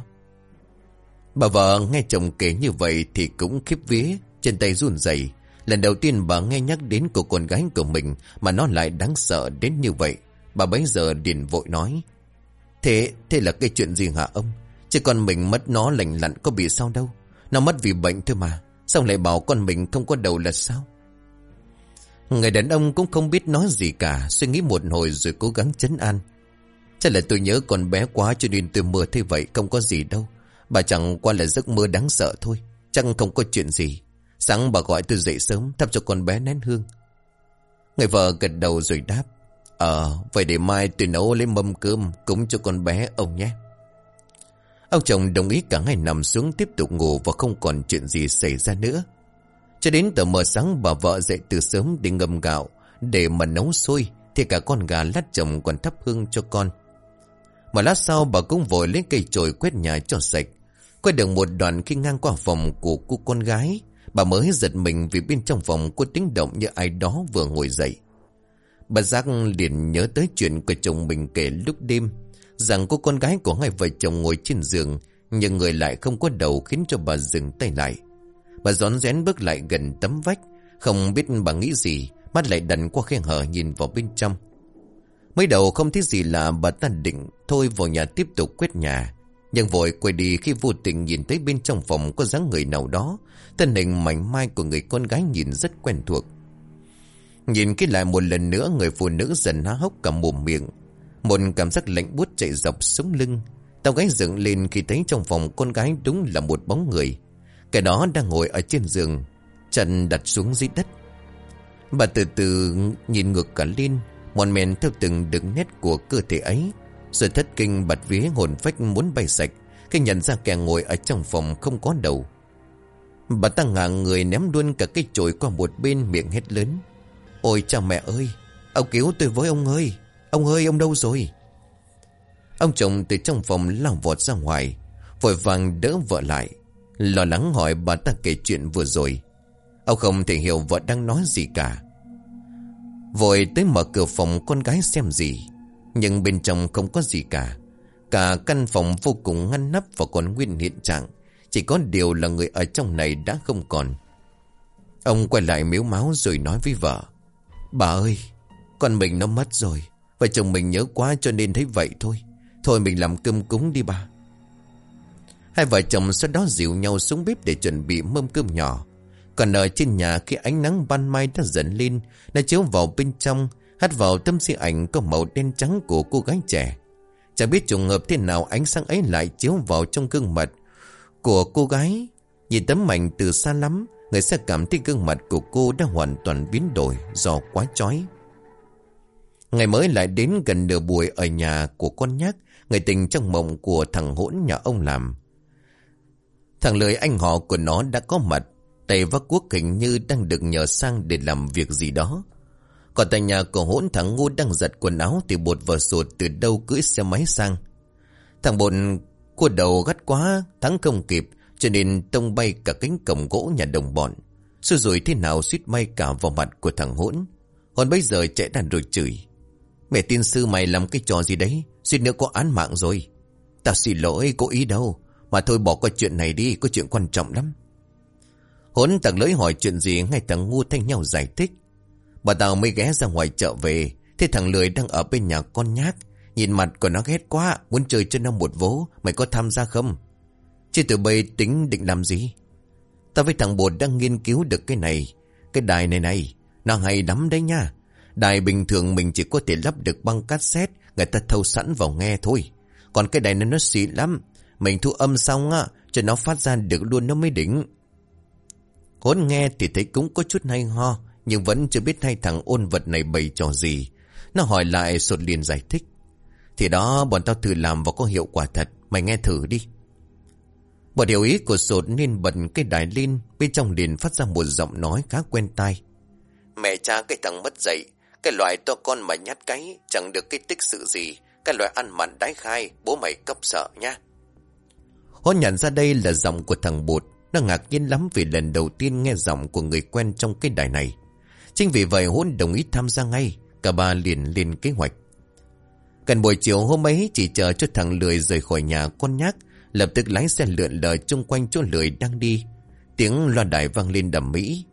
Bà vợ nghe chồng kể như vậy thì cũng khiếp vía, chân tay run rẩy. Lần đầu tiên bà nghe nhắc đến cô con gái của mình mà nó lại đáng sợ đến như vậy. Bà bấy giờ điền vội nói. Thế, thế là cái chuyện gì hả ông? Chứ con mình mất nó lành lặn có bị sao đâu. Nó mất vì bệnh thôi mà. Sao lại bảo con mình không có đầu là sao? Người đàn ông cũng không biết nói gì cả. Suy nghĩ một hồi rồi cố gắng chấn an. Chắc là tôi nhớ con bé quá cho nên tôi mơ thế vậy không có gì đâu. Bà chẳng qua là giấc mơ đáng sợ thôi. chẳng không có chuyện gì. Sáng bà gọi tôi dậy sớm thắp cho con bé nén hương. Người vợ gật đầu rồi đáp. Ờ, vậy để mai tôi nấu lấy mâm cơm cúng cho con bé ông nhé. Ông chồng đồng ý cả ngày nằm xuống tiếp tục ngủ và không còn chuyện gì xảy ra nữa. Cho đến tờ mờ sáng bà vợ dậy từ sớm để ngâm gạo để mà nấu sôi thì cả con gà lát chồng còn thắp hương cho con. Mà lát sau bà cũng vội lấy cây chổi quét nhà cho sạch. Quay được một đoạn khi ngang qua phòng của cô con gái, Bà mới giật mình vì bên trong phòng có tiếng động như ai đó vừa ngồi dậy. Bà Giác liền nhớ tới chuyện của chồng mình kể lúc đêm. Rằng cô con gái của hai vợ chồng ngồi trên giường, nhưng người lại không có đầu khiến cho bà dừng tay lại. Bà rón rén bước lại gần tấm vách. Không biết bà nghĩ gì, Mắt lại đành qua khe hở nhìn vào bên trong Mới đầu không thấy gì là bà ta định, Thôi vào nhà tiếp tục quét nhà nhưng vội quay đi khi vô tình nhìn thấy bên trong phòng có dáng người nào đó. Thân hình mảnh mai của người con gái nhìn rất quen thuộc. Nhìn kỹ lại một lần nữa, người phụ nữ dần há hốc cả mồm miệng. Một cảm giác lạnh buốt chạy dọc sống lưng. Tao gái dựng lên khi thấy trong phòng con gái đúng là một bóng người. Cái đó đang ngồi ở trên giường, Chân đặt xuống dưới đất. Bà từ từ nhìn ngược cả lên Mòn mèn theo từng đường nét của cơ thể ấy. Rồi thất kinh bật vía hồn phách muốn bay sạch, Khi nhận ra kẻ ngồi ở trong phòng không có đầu Bà ta ngả người ném luôn cả cái chổi qua một bên miệng hết lớn. Ôi cha mẹ ơi! Ông cứu tôi với ông ơi! Ông ơi, ông đâu rồi? Ông chồng từ trong phòng lao vọt ra ngoài. Vội vàng đỡ vợ lại. Lo lắng hỏi bà ta kể chuyện vừa rồi. Ông không thể hiểu vợ đang nói gì cả. Vội tới mở cửa phòng con gái xem gì. Nhưng bên trong không có gì cả. Cả căn phòng vô cùng ngăn nắp và còn nguyên hiện trạng. Chỉ có điều là người ở trong này đã không còn. Ông quay lại miếu máu rồi nói với vợ. Bà ơi, Con mình nó mất rồi. Vợ chồng mình nhớ quá cho nên thấy vậy thôi. Thôi mình làm cơm cúng đi bà. Hai vợ chồng sau đó dịu nhau xuống bếp để chuẩn bị mâm cơm nhỏ. Còn ở trên nhà khi ánh nắng ban mai đã dần lên đã chiếu vào bên trong Hắt vào tấm di ảnh có màu đen trắng của cô gái trẻ. Chẳng biết trùng hợp thế nào ánh sáng ấy lại chiếu vào trong gương mặt của cô gái. Nhìn tấm ảnh từ xa lắm, Người sẽ cảm thấy gương mặt của cô đã hoàn toàn biến đổi do quá chói. Ngày mới lại đến gần nửa buổi ở nhà của con nhắc Người tình trong mộng của thằng hỗn nhà ông làm. Thằng lời anh họ của nó đã có mặt Tay vác quốc hình như đang được nhờ sang để làm việc gì đó. Còn tại nhà của hỗn thằng ngu đang giật quần áo Thì bột vợ sụt từ đâu cưỡi xe máy sang. Thằng bột cua đầu gắt quá, Thắng không kịp, Cho nên tông bay cả cánh cổng gỗ nhà đồng bọn. Sư rồi thế nào suýt may cả vào mặt của thằng hỗn. Còn bây giờ chạy đàn rồi chửi. Mẹ tin sư mày làm cái trò gì đấy? Suýt nữa có án mạng rồi. Tao xin lỗi cố ý đâu. Mà thôi bỏ qua chuyện này đi, Có chuyện quan trọng lắm. Hốn tặng lưỡi hỏi chuyện gì, Ngay thằng ngu thanh nhau giải thích. Bà tao mới ghé ra ngoài chợ về. Thế thằng lười đang ở bên nhà con nhát. Nhìn mặt của nó ghét quá, Muốn chơi cho nó một vố, Mày có tham gia không? Chứ từ bây tính định làm gì? Tao với thằng bột đang nghiên cứu được cái này. Cái đài này này, Nó hay lắm đấy nha. Đài bình thường mình chỉ có thể lắp được băng cassette, Người ta thâu sẵn vào nghe thôi. Còn cái đài này nó xịn lắm. Mình thu âm xong á, Cho nó phát ra được luôn nó mới đỉnh. Hốn nghe thì thấy cũng có chút hay ho. Nhưng vẫn chưa biết hai thằng ôn vật này bày trò gì. Nó hỏi lại sột liền giải thích. Thì đó bọn tao thử làm và có hiệu quả thật. Mày nghe thử đi. Bọn hiểu ý của sột nên bật cái đài lên Bên trong liền phát ra một giọng nói khá quen tai. Mẹ cha cái thằng mất dậy cái loại to con mà nhát cái Chẳng được cái tích sự gì. Cái loại ăn mặn đái khai Bố mày cấp sợ nha. Hôn nhận ra đây là giọng của thằng bột. Nó ngạc nhiên lắm vì lần đầu tiên nghe giọng của người quen trong cái đài này Chính vì vậy hôn đồng ý tham gia ngay. Cả ba liền lên kế hoạch. Gần buổi chiều hôm ấy chỉ chờ cho thằng lười rời khỏi nhà con nhác Lập tức lái xe lượn lờ chung quanh chỗ lười đang đi. Tiếng loa đài vang lên đầm mỹ.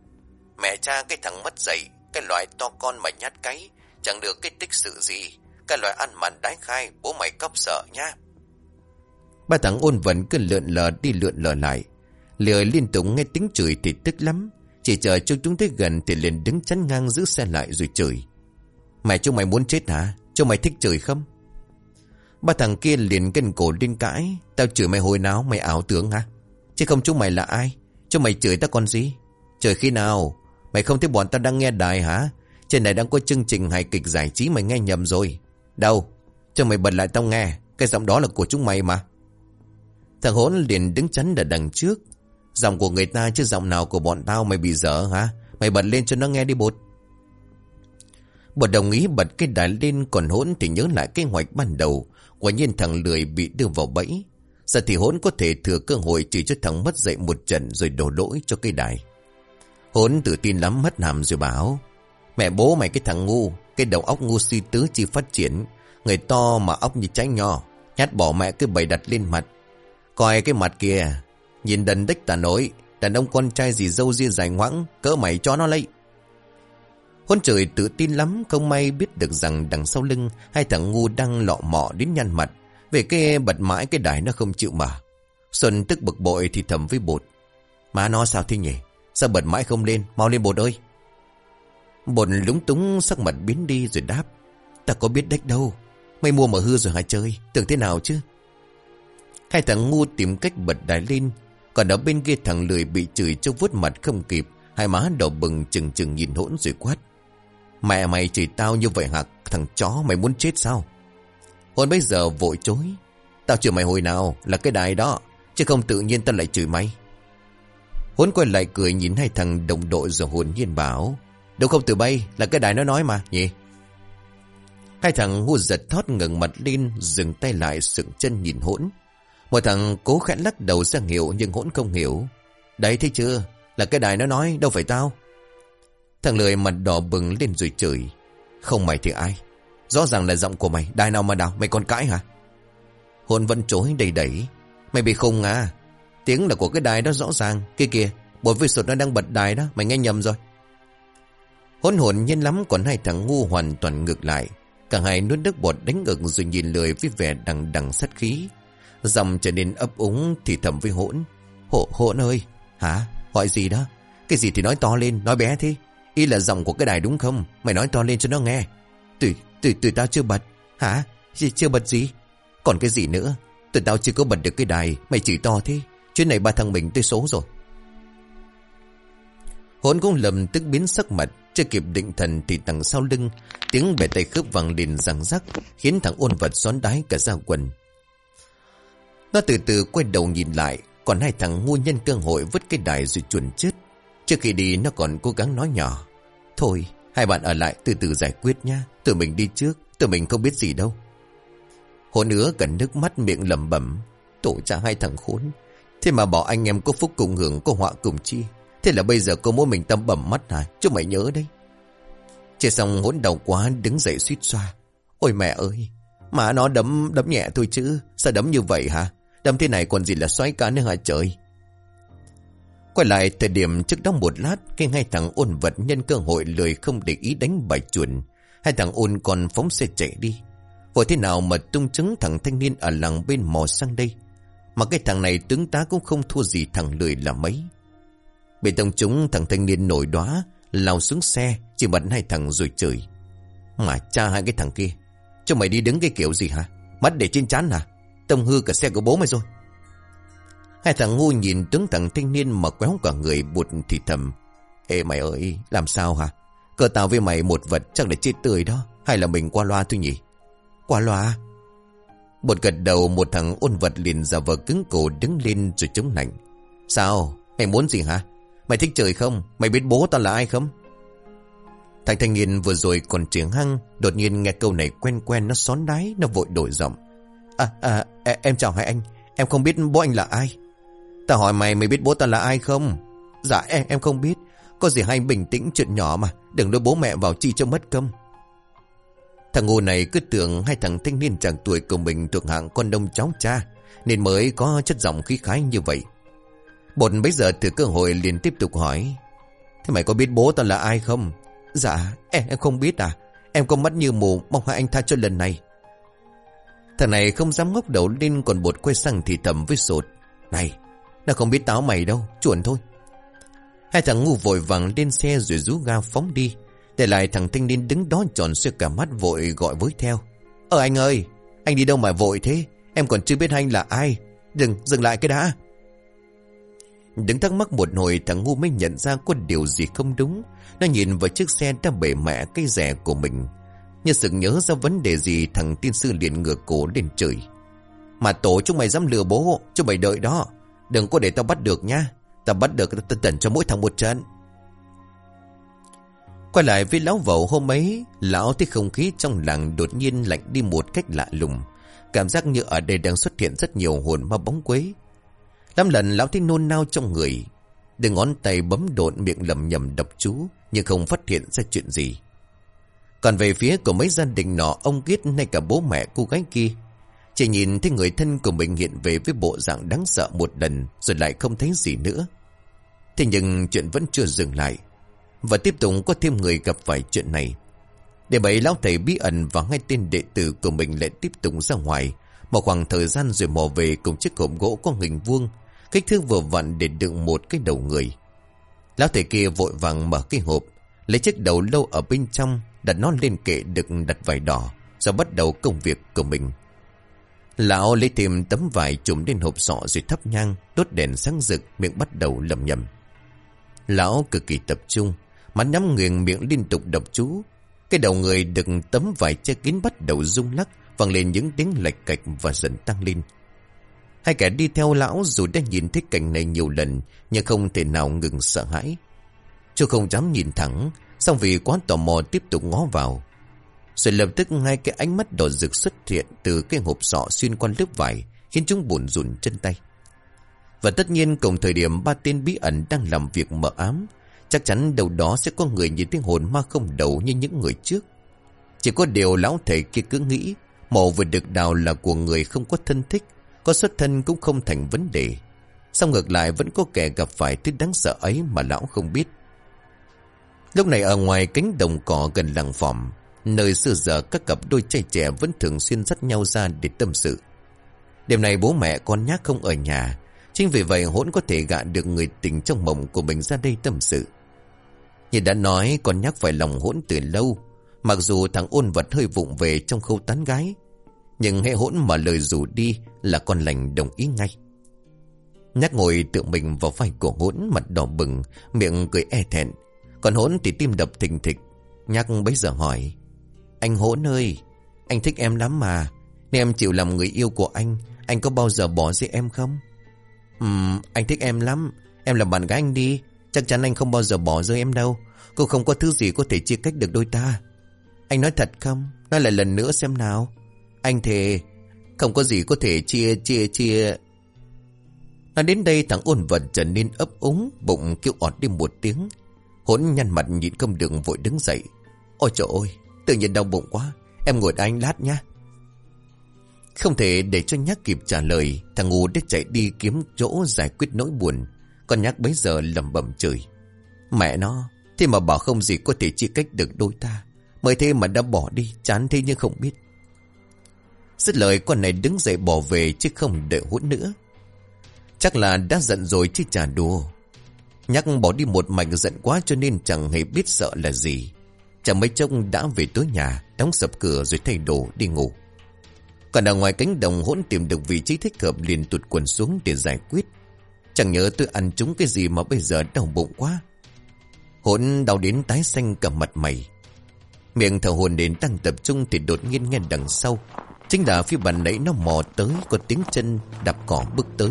Mẹ cha cái thằng mất dậy cái loại to con mà nhát cái Chẳng được cái tích sự gì. Cái loại ăn mặn đái khai Bố mày cấp sợ nha Ba thằng ôn vẫn cứ lượn lờ đi lượn lờ lại. Lười liên tục nghe tiếng chửi thì tức lắm chỉ chờ cho chúng tới gần Thì liền đứng chắn ngang giữ xe lại rồi chửi Mày, chúng mày muốn chết hả Chúng mày thích chửi không Ba thằng kia liền gần cổ lên cãi Tao chửi mày hồi nào mày ảo tưởng hả Chứ không chúng mày là ai Chúng mày chửi tao còn gì Chửi khi nào Mày không thấy bọn tao đang nghe đài hả? Trên này đang có chương trình hài kịch giải trí mày nghe nhầm rồi. Đâu? Cho mày bật lại tao nghe. Cái giọng đó là của chúng mày mà. Thằng hỗn liền đứng chắn ở đằng trước. Giọng của người ta chứ giọng nào của bọn tao mày bị dở hả? Mày bật lên cho nó nghe đi bột. Bột đồng ý bật cái đài lên còn hỗn thì nhớ lại kế hoạch ban đầu. Quả nhiên thằng lười bị đưa vào bẫy. Giờ thì hỗn có thể thừa cơ hội chỉ cho thằng mất dậy một trận rồi đổ lỗi cho cái đài. Hốn tự tin lắm mất hàm rồi bảo, Mẹ bố mày cái thằng ngu, Cái đầu óc ngu suy tứ chi phát triển, Người to mà óc như trái nho, Nhát bỏ mẹ cứ bày đặt lên mặt Coi cái mặt kia Nhìn đần đích tà nổi, Đàn ông con trai gì dâu riêng dài ngoãng, Cỡ mày cho nó lấy. Hôn trời tự tin lắm, Không may biết được rằng đằng sau lưng Hai thằng ngu đang lọ mọ đến nhăn mặt. Về cái bật mãi cái đài nó không chịu mở Xuân tức bực bội thì thầm với bột. Má nó sao thế nhỉ? Sao bật mãi không lên? Mau lên bột ơi. Bột lúng túng sắc mặt biến đi rồi đáp. Ta có biết đách đâu. Mày mua mà hư rồi hả chơi Tưởng thế nào chứ? Hai thằng ngu tìm cách bật đài lên còn ở bên kia thằng lười bị chửi cho vuốt mặt không kịp Hai má đỏ bừng chừng chừng nhìn hỗn rồi quát Mẹ mày chửi tao như vậy hả Thằng chó mày muốn chết sao Hôn bây giờ vội chối Tao chửi mày hồi nào là cái đài đó Chứ không tự nhiên tao lại chửi mày Huấn quay lại cười nhìn hai thằng đồng đội rồi hồn nhiên bảo. Đâu không từ bay, là cái đài nó nói mà, nhỉ? Hai thằng ngu giật thoát ngừng mặt lên, dừng tay lại sững chân nhìn hỗn. Một thằng cố khẽ lắc đầu ra hiểu nhưng hỗn không hiểu. Đấy thấy chưa, là cái đài nó nói, đâu phải tao. Thằng lười mặt đỏ bừng lên rồi chửi. Không mày thì ai? Rõ ràng là giọng của mày, đài nào mà đào, mày còn cãi hả? Hôn vẫn chối đầy đẩy. Mày bị khùng à? Tiếng là của cái đài đó rõ ràng Kia kìa Bột vi sụt nó đang bật đài đó Mày nghe nhầm rồi Hôn hồn nhiên lắm Còn hai thằng ngu hoàn toàn ngược lại Cả hai nuốt nước bọt đánh ngực Rồi nhìn lười với vẻ đằng đằng sát khí Dòng trở nên ấp úng Thì thầm với hỗn. Hộ hỗn ơi Hả? Gọi gì đó? Cái gì thì nói to lên Nói bé thế. Y là giọng của cái đài đúng không? Mày nói to lên cho nó nghe. Tụi, tụi, tụi tao chưa bật. Hả? Chưa bật gì? Còn cái gì nữa? Tụi tao chưa có bật được cái đài Mày chỉ to thế. Chuyến này ba thằng mình tới số rồi. Hỗn cũng lầm tức biến sắc mặt Chưa kịp định thần thì đằng sau lưng Tiếng bẻ tay khớp vàng liền răng rắc Khiến thằng ôn vật xón đái cả ra quần. Nó từ từ quay đầu nhìn lại, Còn hai thằng ngu nhân cơ hội vứt cái đài rồi chuẩn chết. Trước khi đi, nó còn cố gắng nói nhỏ, Thôi, hai bạn ở lại từ từ giải quyết nha Tụi mình đi trước, Tụi mình không biết gì đâu. Hồ nữa gần nước mắt miệng lẩm bẩm, Tổ cha hai thằng khốn, Thế mà bỏ anh em có phúc cùng hưởng, có họa cùng chi. Thế là bây giờ cô mỗi mình tâm bẩm mắt hả? Chứ mày nhớ đấy. Chia xong, hỗn đầu quá, đứng dậy suýt xoa. Ôi mẹ ơi Mà nó đấm đấm nhẹ thôi chứ, Sao đấm như vậy hả? Đấm thế này còn gì là xoáy cá nữa hả trời? Quay lại thời điểm trước đó một lát Khi hai thằng ôn vật nhân cơ hội lười không để ý đánh bài chuẩn, Hai thằng ôn còn phóng xe chạy đi. Vội thế nào mà tung chứng thằng thanh niên ở làng bên mò sang đây? Mà cái thằng này tướng tá cũng không thua gì thằng lười là mấy. Bị tông chúng thằng thanh niên nổi đóa lao xuống xe Chỉ bật hai thằng rồi chửi. Mà cha hai cái thằng kia Cho mày đi đứng cái kiểu gì hả? Mắt để trên chán hả? Tông hư cả xe của bố mày rồi Hai thằng ngu nhìn tướng thằng thanh niên mà quéo cả người bụt thì thầm. Ê mày ơi, làm sao hả? Cơ tao với mày một vật chắc là chết tươi đó. Hay là mình qua loa thôi nhỉ? Qua loa? Bột gật đầu một thằng ôn vật liền ra vờ cứng cổ đứng lên rồi chống nạnh. Sao? Mày muốn gì hả? Mày thích trời không? Mày biết bố tao là ai không? Thằng thanh niên vừa rồi còn trưởng hăng Đột nhiên nghe câu này quen quen Nó xón đáy, nó vội đổi giọng À, à, e, em chào hai anh Em không biết bố anh là ai ta hỏi mày mày biết bố ta là ai không? Dạ em, em không biết. Có gì hay bình tĩnh chuyện nhỏ mà. Đừng đưa bố mẹ vào chi cho mất công. Thằng ngu này cứ tưởng hai thằng thanh niên chẳng tuổi của mình thuộc hạng con đông cháu cha. Nên mới có chất giọng khí khái như vậy. Bột bây giờ từ cơ hội liền tiếp tục hỏi. Thế mày có biết bố ta là ai không? Dạ em, em không biết à. Em có mắt như mù mong hai anh tha cho lần này. Thằng này không dám ngốc đầu lên còn bột quay sang thì thầm với sột. Này, nó không biết táo mày đâu chuẩn thôi. Hai thằng ngu vội vàng lên xe rồi rú ga phóng đi. Để lại thằng thanh niên đứng đó tròn xoay cả mắt vội gọi với theo. Ờ anh ơi, Anh đi đâu mà vội thế? Em còn chưa biết anh là ai. Đừng dừng lại cái đã. Đứng thắc mắc một hồi, thằng ngu mới nhận ra có điều gì không đúng. Nó nhìn vào chiếc xe đã bể mẹ cây rẻ của mình. Như sự nhớ ra vấn đề gì, thằng tiên sư liền ngửa cổ lên trời. Mà tổ chúng mày dám lừa bố, Chúng mày đợi đó. Đừng có để tao bắt được nha. Tao bắt được, tao tẩn cho mỗi thằng một trận. Quay lại với lão vẩu hôm ấy, Lão thấy không khí trong làng đột nhiên lạnh đi một cách lạ lùng. Cảm giác như ở đây đang xuất hiện rất nhiều hồn ma bóng quế Lắm lần lão thấy nôn nao trong người. Đừng ngón tay bấm độn miệng lầm nhầm độc chú, Nhưng không phát hiện ra chuyện gì. Còn về phía của mấy gia đình nọ, Ông Kiết hay cả bố mẹ, cô gái kia chỉ nhìn thấy người thân của mình hiện về với bộ dạng đáng sợ một lần, rồi lại không thấy gì nữa. Thế nhưng chuyện vẫn chưa dừng lại. Và tiếp tục có thêm người gặp phải chuyện này. Để bấy lão thầy bí ẩn và ngay tên đệ tử của mình lại tiếp tục ra ngoài. Một khoảng thời gian rồi mò về cùng chiếc hộp gỗ có hình vuông. Kích thước vừa vặn để đựng một cái đầu người. Lão thầy kia vội vàng mở cái hộp. Lấy chiếc đầu lâu ở bên trong đặt nó lên kệ được đặt vải đỏ. Rồi bắt đầu công việc của mình. Lão lấy tìm tấm vải trùm lên hộp sọ rồi thắp nhang, đốt đèn sáng rực, miệng bắt đầu lầm nhầm. Lão cực kỳ tập trung, mắt nhắm nghiền miệng liên tục đọc chú. Cái đầu người được tấm vải che kín bắt đầu rung lắc, vang lên những tiếng lệch cạch và dần tăng lên. Hai kẻ đi theo lão dù đã nhìn thấy cảnh này nhiều lần, nhưng không thể nào ngừng sợ hãi. Chú không dám nhìn thẳng, xong vì quá tò mò tiếp tục ngó vào. Rồi lập tức ngay cái ánh mắt đỏ rực xuất hiện từ cái hộp sọ xuyên qua lớp vải, khiến chúng buồn rùn chân tay. Và tất nhiên cùng thời điểm ba tên bí ẩn đang làm việc mờ ám, chắc chắn đầu đó sẽ có người nhìn tiếng hồn ma không đầu như những người trước. Chỉ có điều lão thầy kia cứ nghĩ, mộ vừa được đào là của người không có thân thích, có xuất thân cũng không thành vấn đề. Xong ngược lại vẫn có kẻ gặp phải thứ đáng sợ ấy mà lão không biết. Lúc này ở ngoài cánh đồng cỏ gần làng phòng Nơi xưa giờ các cặp đôi trai trẻ vẫn thường xuyên dắt nhau ra để tâm sự. Đêm này bố mẹ con nhác không ở nhà. Chính vì vậy hỗn có thể gạ được người tình trong mộng của mình ra đây tâm sự. Như đã nói con nhắc phải lòng hỗn từ lâu. Mặc dù thằng ôn vật hơi vụng về trong khâu tán gái. Nhưng hệ hỗn mà lời rủ đi là con lành đồng ý ngay. Nhắc ngồi tự mình vào vai của hỗn mặt đỏ bừng, miệng cười e thẹn. Còn hỗn thì tim đập thình thịch. Nhắc bấy giờ hỏi. Anh hỗn ơi, anh thích em lắm mà. Nếu em chịu làm người yêu của anh, anh có bao giờ bỏ rơi em không? Ừm, anh thích em lắm. Em là bạn gái anh đi. Chắc chắn anh không bao giờ bỏ rơi em đâu. Cô không có thứ gì có thể chia cách được đôi ta. Anh nói thật không? Nói lại lần nữa xem nào. Anh thề, không có gì có thể chia chia chia. Nói đến đây thằng ôn vật trở nên ấp úng, bụng kêu ọt đi một tiếng. Hỗn nhăn mặt nhịn không được vội đứng dậy. Ôi trời ơi, tự nhiên đau bụng quá. Em ngồi anh lát nhá. Không thể để cho nhắc kịp trả lời, thằng ngu đã chạy đi kiếm chỗ giải quyết nỗi buồn. Con nhắc bấy giờ lầm bẩm chửi. Mẹ nó, thế mà bảo không gì có thể chia cách được đôi ta. Mới thế mà đã bỏ đi, chán thế nhưng không biết. Dứt lời con này đứng dậy bỏ về chứ không đợi hút nữa. Chắc là đã giận rồi chứ chả đùa. Nhắc bỏ đi một mạch giận quá cho nên chẳng hề biết sợ là gì. Chẳng mấy chốc đã về tối nhà, đóng sập cửa rồi thay đồ đi ngủ. Còn ở ngoài cánh đồng hỗn tìm được vị trí thích hợp liền tụt quần xuống để giải quyết. Chẳng nhớ tôi ăn trúng cái gì mà bây giờ đau bụng quá. Hỗn đau đến tái xanh cả mặt mày. Miệng thở hồn đến tăng tập trung thì đột nhiên nghe đằng sau. Chính là phía bàn nãy nó mò tới có tiếng chân đạp cỏ bước tới.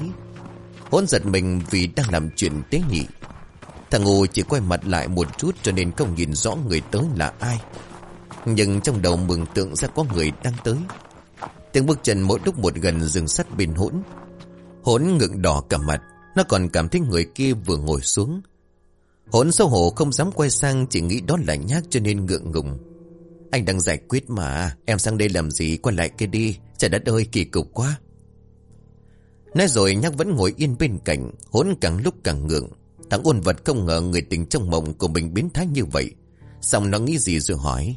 Hỗn giật mình vì đang làm chuyện tế nhị. Thằng Ngô chỉ quay mặt lại một chút cho nên không nhìn rõ người tới là ai. Nhưng trong đầu mừng tượng ra có người đang tới. Tiếng bước chân mỗi lúc một gần rừng sắt bên hỗn. Hỗn ngượng đỏ cả mặt. Nó còn cảm thấy người kia vừa ngồi xuống. Hỗn xấu hổ không dám quay sang, chỉ nghĩ đó là nhát cho nên ngượng ngùng. Anh đang giải quyết mà, Em sang đây làm gì quay lại kia đi, Trời đất ơi, kỳ cục quá Nói rồi nhắc vẫn ngồi yên bên cạnh, Hỗn càng lúc càng ngượng Thằng ôn vật không ngờ người tình trong mộng của mình biến thái như vậy. Xong nó nghĩ gì rồi hỏi,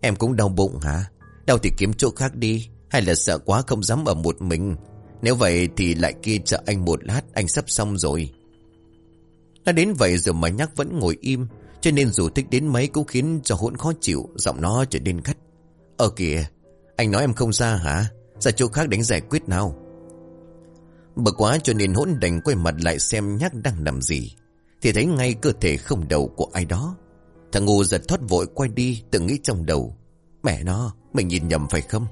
Em cũng đau bụng hả? Đau thì kiếm chỗ khác đi, Hay là sợ quá không dám ở một mình? Nếu vậy thì lại kia chờ anh một lát, Anh sắp xong rồi. Nó đến vậy rồi mà nhắc vẫn ngồi im, cho nên dù thích đến mấy cũng khiến cho hỗn khó chịu, Giọng nó trở nên gắt. Ờ kìa, Anh nói em không ra hả? Ra chỗ khác đánh giải quyết nào. Bực quá cho nên hỗn đành quay mặt lại xem nhắc đang làm gì. Thì thấy ngay cơ thể không đầu của ai đó. Thằng ngu giật thoát vội quay đi, Tự nghĩ trong đầu, Mẹ nó Mình nhìn nhầm phải không?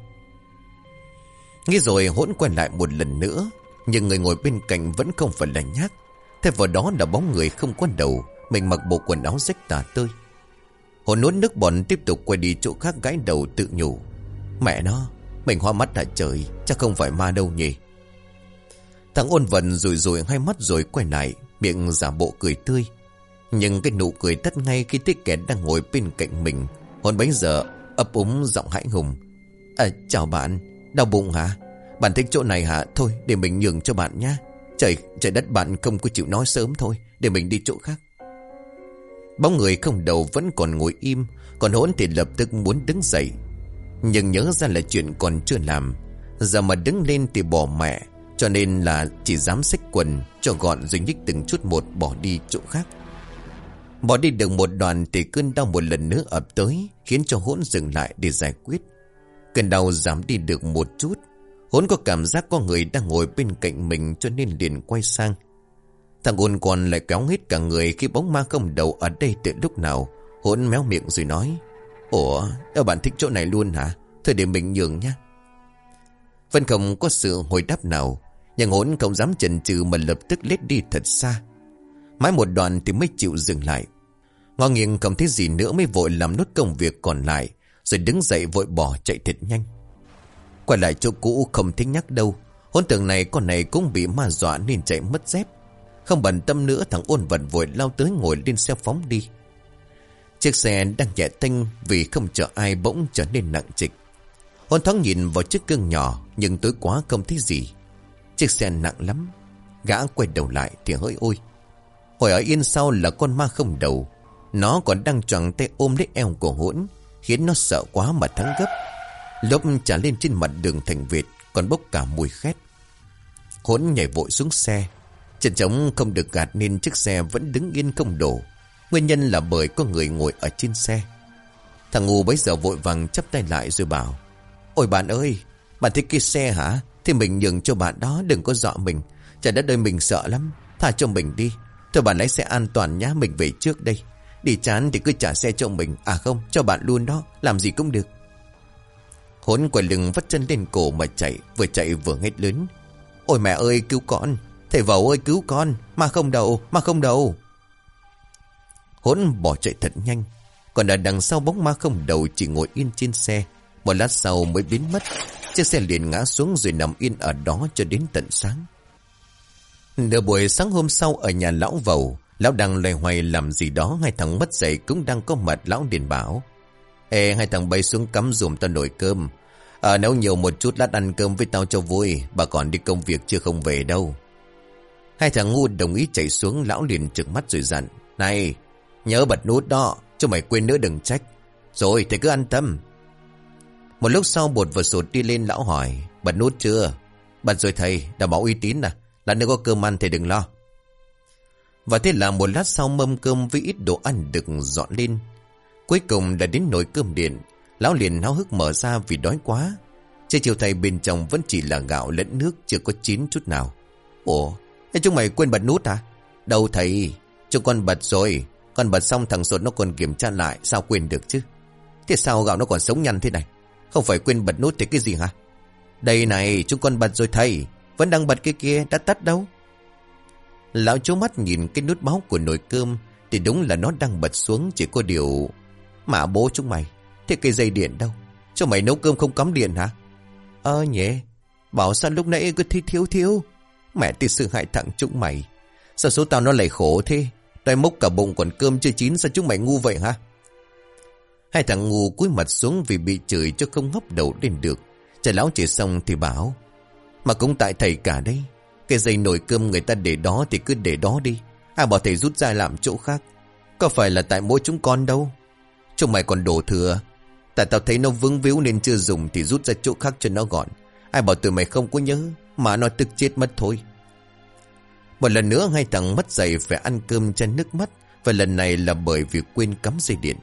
Nghĩ rồi hỗn quay lại một lần nữa, Nhưng người ngồi bên cạnh vẫn không phải là nhắc Thay vào đó là bóng người không có đầu, mình mặc bộ quần áo rách tả tơi. Hồn nuốt nước bọn tiếp tục quay đi chỗ khác gãi đầu tự nhủ, Mẹ nó, Mình hoa mắt hả trời, Chắc không phải ma đâu nhỉ? Thằng ôn vận rùi rùi hai mắt rồi quay lại Miệng giả bộ cười tươi. Nhưng cái nụ cười tắt ngay khi thấy kẻ đang ngồi bên cạnh mình. Hồn bấy giờ ấp úng giọng hãi hùng. À chào bạn Đau bụng hả? Bạn thích chỗ này hả? Thôi để mình nhường cho bạn nhá. Trời, trời đất bạn không có chịu nói sớm thôi. Để mình đi chỗ khác. Bóng người không đầu vẫn còn ngồi im Còn hỗn thì lập tức muốn đứng dậy. Nhưng nhớ ra là chuyện còn chưa làm. Giờ mà đứng lên thì bỏ mẹ cho nên là chỉ dám xách quần Cho gọn rồi nhích từng chút một bỏ đi chỗ khác Bỏ đi được một đoạn thì cơn đau một lần nữa ập tới Khiến cho hỗn dừng lại để giải quyết Cơn đau giảm đi được một chút Hỗn có cảm giác có người đang ngồi bên cạnh mình cho nên liền quay sang Thằng ôn còn lại kéo hết cả người khi bóng ma không đầu ở đây từ lúc nào. Hỗn méo miệng rồi nói. Ủa, đâu bạn thích chỗ này luôn hả? Thôi để mình nhường nhá. Vân không có sự hồi đáp nào. Nhưng hỗn không dám chần chừ mà lập tức lết đi thật xa. Mãi một đoạn thì mới chịu dừng lại. Ngo nghiêng không thấy gì nữa mới vội làm nốt công việc còn lại. Rồi đứng dậy vội bỏ chạy thật nhanh. Quay lại chỗ cũ không thích nhắc đâu. Hôn tưởng này con này cũng bị ma dọa nên chạy mất dép. Không bận tâm nữa, thằng ôn vận vội lao tới ngồi lên xe phóng đi. Chiếc xe đang nhẹ tinh vì không chờ ai bỗng trở nên nặng trịch. Hôn thoáng nhìn vào chiếc gương nhỏ, nhưng tối quá không thấy gì. Chiếc xe nặng lắm. Gã quay đầu lại thì hơi ôi. Hồi ở yên sau là con ma không đầu. Nó còn đang choàng tay ôm lấy eo của hỗn khiến nó sợ quá mà thắng gấp. Lốp trả lên trên mặt đường thành Việt còn bốc cả mùi khét. Hỗn nhảy vội xuống xe Chân trống không được gạt nên chiếc xe vẫn đứng yên không đổ. Nguyên nhân là bởi có người ngồi ở trên xe. Thằng ngu bấy giờ vội vàng chấp tay lại rồi bảo. Ôi bạn ơi, bạn thích cái xe hả? Thì mình nhường cho bạn đó đừng có dọa mình. Trời đất ơi, mình sợ lắm. Thả cho mình đi. Thôi bạn lái xe an toàn nhá, Mình về trước đây. Đi chán thì cứ trả xe cho mình. À không, cho bạn luôn đó. Làm gì cũng được. Hốn quay lưng vắt chân lên cổ mà chạy, Vừa chạy vừa hét lớn Ôi mẹ ơi, cứu con. Thầy vầu ơi, cứu con. Mà không đầu Mà không đầu Hốn bỏ chạy thật nhanh. Còn ở đằng sau bóng ma không đầu Chỉ ngồi yên trên xe. Một lát sau mới biến mất. Chiếc xe liền ngã xuống rồi nằm yên ở đó cho đến tận sáng. Nửa buổi sáng hôm sau ở nhà lão vầu, Lão đang loay hoay làm gì đó, Hai thằng mất dậy cũng đang có mặt, lão điền bảo. Ê, hai thằng bay xuống cắm dùm tao nồi cơm. À nấu nhiều một chút, lát ăn cơm với tao cho vui, Bà còn đi công việc chưa không về đâu. Hai thằng ngu đồng ý chạy xuống, Lão liền trực mắt rồi dặn. Này, nhớ bật nút đó, Cho mày quên nữa đừng trách. Rồi, thì cứ an tâm. Một lúc sau bột vừa sụt đi lên, lão hỏi, Bật nút chưa? Bật rồi thầy, đảm bảo uy tín à? Là nếu có cơm ăn thì đừng lo. Và thế là một lát sau mâm cơm với ít đồ ăn được dọn lên. Cuối cùng đã đến nồi cơm điện, Lão liền háo hức mở ra vì đói quá. Trên chiều thầy bên trong vẫn chỉ là gạo lẫn nước, Chưa có chín chút nào. Ủa, Thế chúng mày quên bật nút à Đâu thầy Chúng con bật rồi. Con bật xong thằng sột nó còn kiểm tra lại, Sao quên được chứ? Thế sao gạo nó còn sống nhăn thế này? Không phải quên bật nút thì cái gì hả? Đây này, chúng con bật rồi thầy. Vẫn đang bật cái kia, đã tắt đâu? Lão chú mắt nhìn cái nút báo của nồi cơm, Thì đúng là nó đang bật xuống, Chỉ có điều Mà bố chúng mày, Thế cây dây điện đâu? Cho mày nấu cơm không cắm điện hả? Ơ nhé Bảo sao lúc nãy cứ thi thiếu thiếu? Mẹ thì sự hại thẳng chúng mày. Sao số tao nó lại khổ thế? Đói mốc cả bụng còn cơm chưa chín, Sao chúng mày ngu vậy hả? Hai thằng ngu cúi mặt xuống Vì bị chửi cho không ngóc đầu lên được. Trời lão chỉ xong thì bảo, Mà cũng tại thầy cả đây Cái dây nồi cơm người ta để đó Thì cứ để đó đi. Ai bảo thầy rút ra làm chỗ khác. Có phải là tại mỗi chúng con đâu? Chúng mày còn đổ thừa. Tại tao thấy nó vướng víu nên chưa dùng Thì rút ra chỗ khác cho nó gọn. Ai bảo tụi mày không có nhớ, Mà nó tức chết mất thôi. Một lần nữa hai thằng mất dậy Phải ăn cơm chân nước mắt, Và lần này là bởi vì quên cắm dây điện.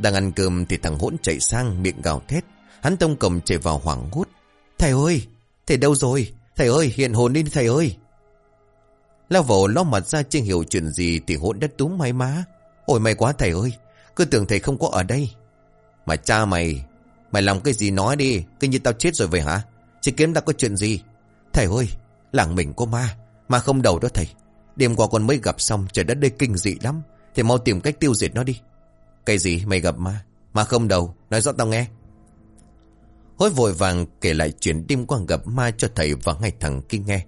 Đang ăn cơm thì thằng hỗn chạy sang Miệng gào thét. Hắn tông cầm chạy vào hoảng hốt. Thầy ơi, Thầy đâu rồi? Thầy ơi, hiện hồn đi thầy ơi. Lao vào lo mặt ra chưa hiểu chuyện gì Thì hỗn đất túm may má. Ôi, may quá thầy ơi, Cứ tưởng thầy không có ở đây. Mà cha mày Mày làm cái gì nói đi, Cứ như tao chết rồi vậy hả? Chỉ kiếm ta có chuyện gì? Thầy ơi, Làng mình có ma Mà không đầu đó thầy. Đêm qua con mới gặp xong, Trời đất đây kinh dị lắm. Thầy mau tìm cách tiêu diệt nó đi. Cái gì mày gặp ma Mà không đầu Nói rõ tao nghe Hối vội vàng kể lại chuyện đêm qua gặp ma cho thầy và ngay thằng kia nghe.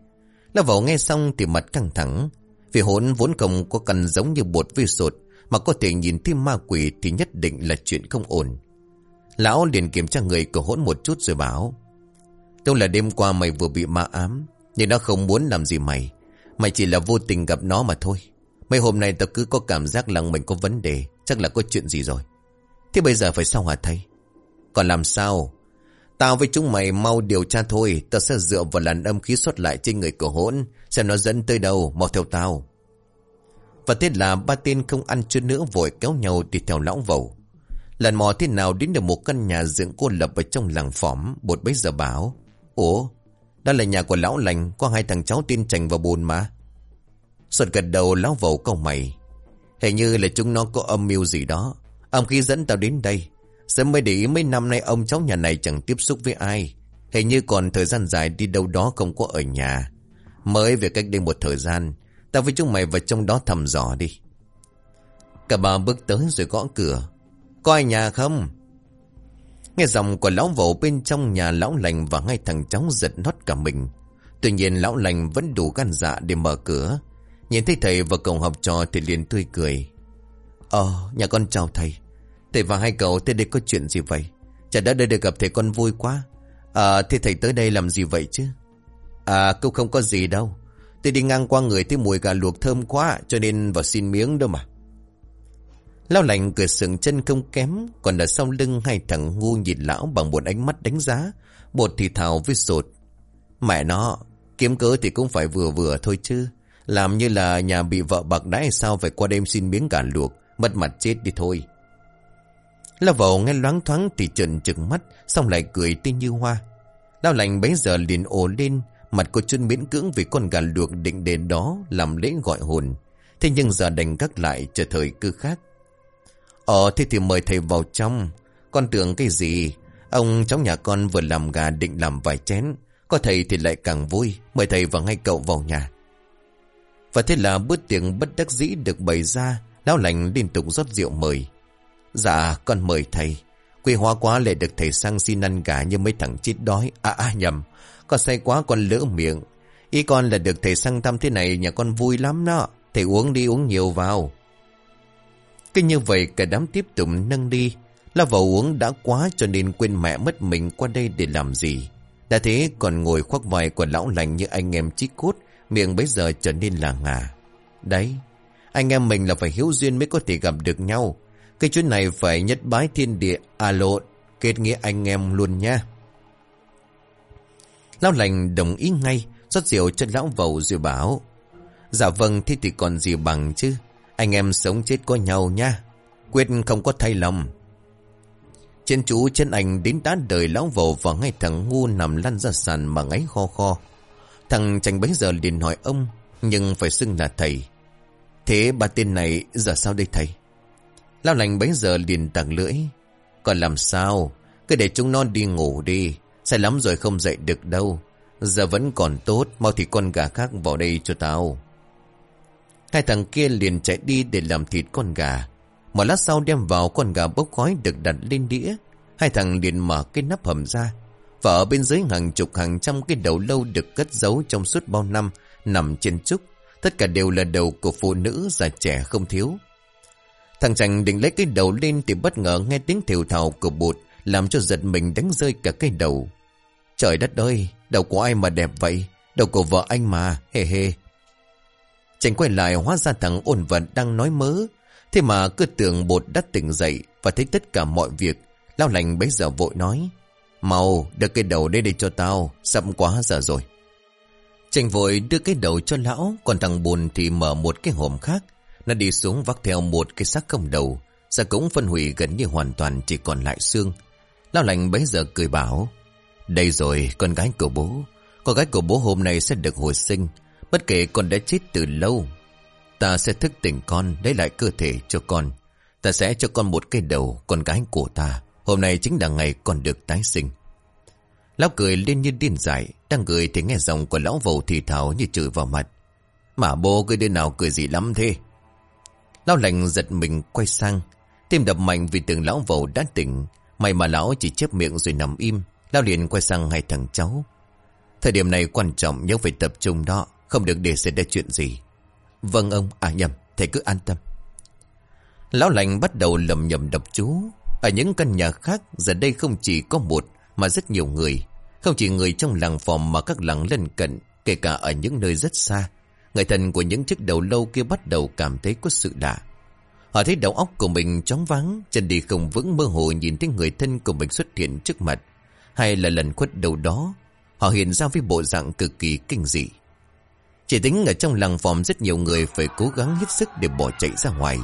Lão vào nghe xong thì mặt căng thẳng. Vì hỗn vốn không có cần giống như bột vi sột mà có thể nhìn thấy ma quỷ thì nhất định là chuyện không ổn. Lão liền kiểm tra người của hỗn một chút rồi bảo. Đâu là đêm qua mày vừa bị ma ám, nhưng nó không muốn làm gì mày. Mày chỉ là vô tình gặp nó mà thôi. Mấy hôm nay tao cứ có cảm giác rằng mình có vấn đề, chắc là có chuyện gì rồi. Thế bây giờ phải sao hả thầy? Còn làm sao? Tao với chúng mày mau điều tra thôi, tao sẽ dựa vào làn âm khí xuất lại trên người của hỗn, xem nó dẫn tới đâu, mau theo tao. Và thế là ba tên không ăn chưa nữa vội kéo nhau đi theo lão vầu. Lần mò thế nào đến được một căn nhà dưỡng cô lập ở trong làng phỏm, bột bấy giờ bảo. Ủa, đó là nhà của lão lành, có hai thằng cháu tin trành và buồn mà. Suột gật đầu lão vầu câu mày. Hình như là chúng nó có âm mưu gì đó. ông khi dẫn tao đến đây. Sớm mới để ý mấy năm nay ông cháu nhà này chẳng tiếp xúc với ai. Hình như còn thời gian dài đi đâu đó không có ở nhà. Mới về cách đây một thời gian, tao với chúng mày vào trong đó thăm dò đi. Cả bà bước tới rồi gõ cửa. Có ai nhà không? Nghe giọng của lão vẩu bên trong nhà lão lành và ngay thằng cháu giật nót cả mình. Tuy nhiên lão lành vẫn đủ gan dạ để mở cửa. Nhìn thấy thầy và cậu học trò thì liền tươi cười. Ờ, nhà con chào thầy. Thầy và hai cậu tới đây có chuyện gì vậy? Chả đã đây được gặp thầy con vui quá. À, thế thầy tới đây làm gì vậy chứ? À, cậu không có gì đâu. Tôi đi ngang qua người thấy mùi gà luộc thơm quá cho nên vào xin miếng đâu mà. Lao lành cười sừng chân không kém, còn ở sau lưng hai thằng ngu nhìn lão bằng một ánh mắt đánh giá, bột thì thào với sột. Mẹ nó, kiếm cớ thì cũng phải vừa vừa thôi chứ. Làm như là nhà bị vợ bạc đãi sao phải qua đêm xin miếng gà luộc, mất mặt chết đi thôi. Lão vẩu nghe loáng thoáng thì trần trừng mắt, xong lại cười tươi như hoa. đau lạnh bấy giờ liền ồ lên, Mặt cô chân miễn cưỡng vì con gà luộc định đến đó làm lễ gọi hồn. Thế nhưng giờ đành gác lại chờ thời cơ khác. Ờ thế thì mời thầy vào trong. Con tưởng cái gì? Ông cháu nhà con vừa làm gà định làm vài chén. Có thầy thì lại càng vui. Mời thầy và ngay cậu vào nhà. Và thế là bữa tiệc bất đắc dĩ được bày ra. Lão lành liên tục rót rượu mời. Dạ con mời thầy. Quy hóa quá lại được thầy sang xin ăn gà như mấy thằng chít đói. À à nhầm. Con say quá, con lỡ miệng. Ý con là được thầy sang thăm thế này, nhà con vui lắm đó. Thầy uống đi, uống nhiều vào. Cứ như vậy, cả đám tiếp tục nâng đi. là vào uống đã quá cho nên quên mẹ mất mình qua đây để làm gì. Đã thế còn ngồi khoác vai của lão lành như anh em chít cốt. Miệng bây giờ trở nên là ngà. Đấy. Anh em mình là phải hiếu duyên mới có thể gặp được nhau. Cái chuyện này phải nhất bái thiên địa à lộn. Kết nghĩa anh em luôn nha. Lão lành đồng ý ngay. rót rượu cho lão vầu rồi bảo. Dạ vâng thế thì còn gì bằng chứ. Anh em sống chết có nhau nha. Quyết không có thay lòng. Trên chú chân anh đến đá đời lão vầu và ngay thằng ngu nằm lăn ra sàn mà ngáy kho kho. Thằng tranh bấy giờ liền hỏi ông, nhưng phải xưng là thầy. Thế ba tên này giờ sao đây thầy? lao lành bấy giờ liền tặng lưỡi. Còn làm sao? Cứ để chúng non đi ngủ đi. Sai lắm rồi không dậy được đâu. Giờ vẫn còn tốt, mau thì con gà khác vào đây cho tao. Hai thằng kia liền chạy đi để làm thịt con gà. Một lát sau đem vào con gà bốc khói được đặt lên đĩa. Hai thằng liền mở cái nắp hầm ra. Và ở bên dưới hàng chục hàng trăm cái đầu lâu được cất giấu trong suốt bao năm nằm trên trúc. Tất cả đều là đầu của phụ nữ già trẻ không thiếu. Thằng chàng định lấy cái đầu lên thì bất ngờ nghe tiếng thều thào của bụt làm cho giật mình đánh rơi cả cái đầu. Trời đất ơi, đầu của ai mà đẹp vậy? Đầu của vợ anh mà, hề hề. Chàng quay lại hóa ra thằng ổn vận đang nói mớ. Thế mà cứ tưởng bột đã tỉnh dậy và thấy tất cả mọi việc. Lao lành bấy giờ vội nói màu đưa cái đầu đây đây cho tao, sắp quá giờ rồi. tranh vội đưa cái đầu cho lão, còn thằng buồn thì mở một cái hòm khác. Nó đi xuống vác theo một cái xác không đầu. giờ cũng phân hủy gần như hoàn toàn chỉ còn lại xương. Lao lành bấy giờ cười bảo. Đây rồi, con gái của bố. Con gái của bố hôm nay sẽ được hồi sinh. Bất kể con đã chết từ lâu Ta sẽ thức tỉnh con Lấy lại cơ thể cho con Ta sẽ cho con một cái đầu Con gái của ta Hôm nay chính là ngày còn được tái sinh. Lão cười lên như điên dại, Đang cười thì nghe giọng của lão vầu thì thào như chửi vào mặt. Mà bố cười đứa nào cười gì lắm thế? Lão lạnh giật mình quay sang, Tim đập mạnh vì tưởng lão vầu đã tỉnh. May mà lão chỉ chép miệng rồi nằm im, Lão liền quay sang hai thằng cháu. Thời điểm này quan trọng nhớ phải tập trung đó, không được để xảy ra chuyện gì. Vâng ông À nhầm, Thầy cứ an tâm. Lão lành bắt đầu lầm nhầm đập chú. Ở những căn nhà khác, Giờ đây không chỉ có một, Mà rất nhiều người. Không chỉ người trong làng phòng Mà các làng lân cận, Kể cả ở những nơi rất xa, Người thân của những chiếc đầu lâu kia bắt đầu cảm thấy có sự lạ. Họ thấy đầu óc của mình chóng vắng Chân đi không vững, mơ hồ nhìn thấy người thân của mình xuất hiện trước mặt. Hay là lần khuất đầu đó, Họ hiện ra với bộ dạng cực kỳ kinh dị. Chỉ tính ở trong làng phòng rất nhiều người phải cố gắng hết sức để bỏ chạy ra ngoài.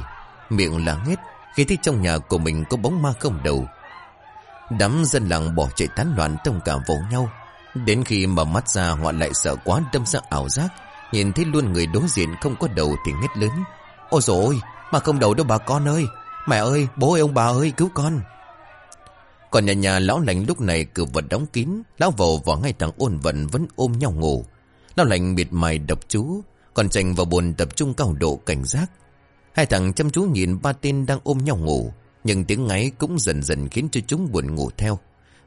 Miệng là hết khi thấy trong nhà của mình có bóng ma không đầu. Đám dân làng bỏ chạy tán loạn tông cả vào nhau. Đến khi mở mắt ra họ lại sợ quá đâm ra ảo giác. Nhìn thấy luôn người đối diện không có đầu thì nghét lớn. Ôi dồi ôi, mà không đầu đâu bà con ơi. Mẹ ơi, bố ơi ông bà ơi, cứu con. Còn nhà nhà lão lành lúc này cửa vật đóng kín. Lão vầu vào ngay thằng ôn vận vẫn ôm nhau ngủ. Lão lành miệt mài đập chú Còn tranh vào buồn tập trung cao độ cảnh giác Hai thằng chăm chú nhìn ba tên đang ôm nhau ngủ Nhưng tiếng ngáy cũng dần dần khiến cho chúng buồn ngủ theo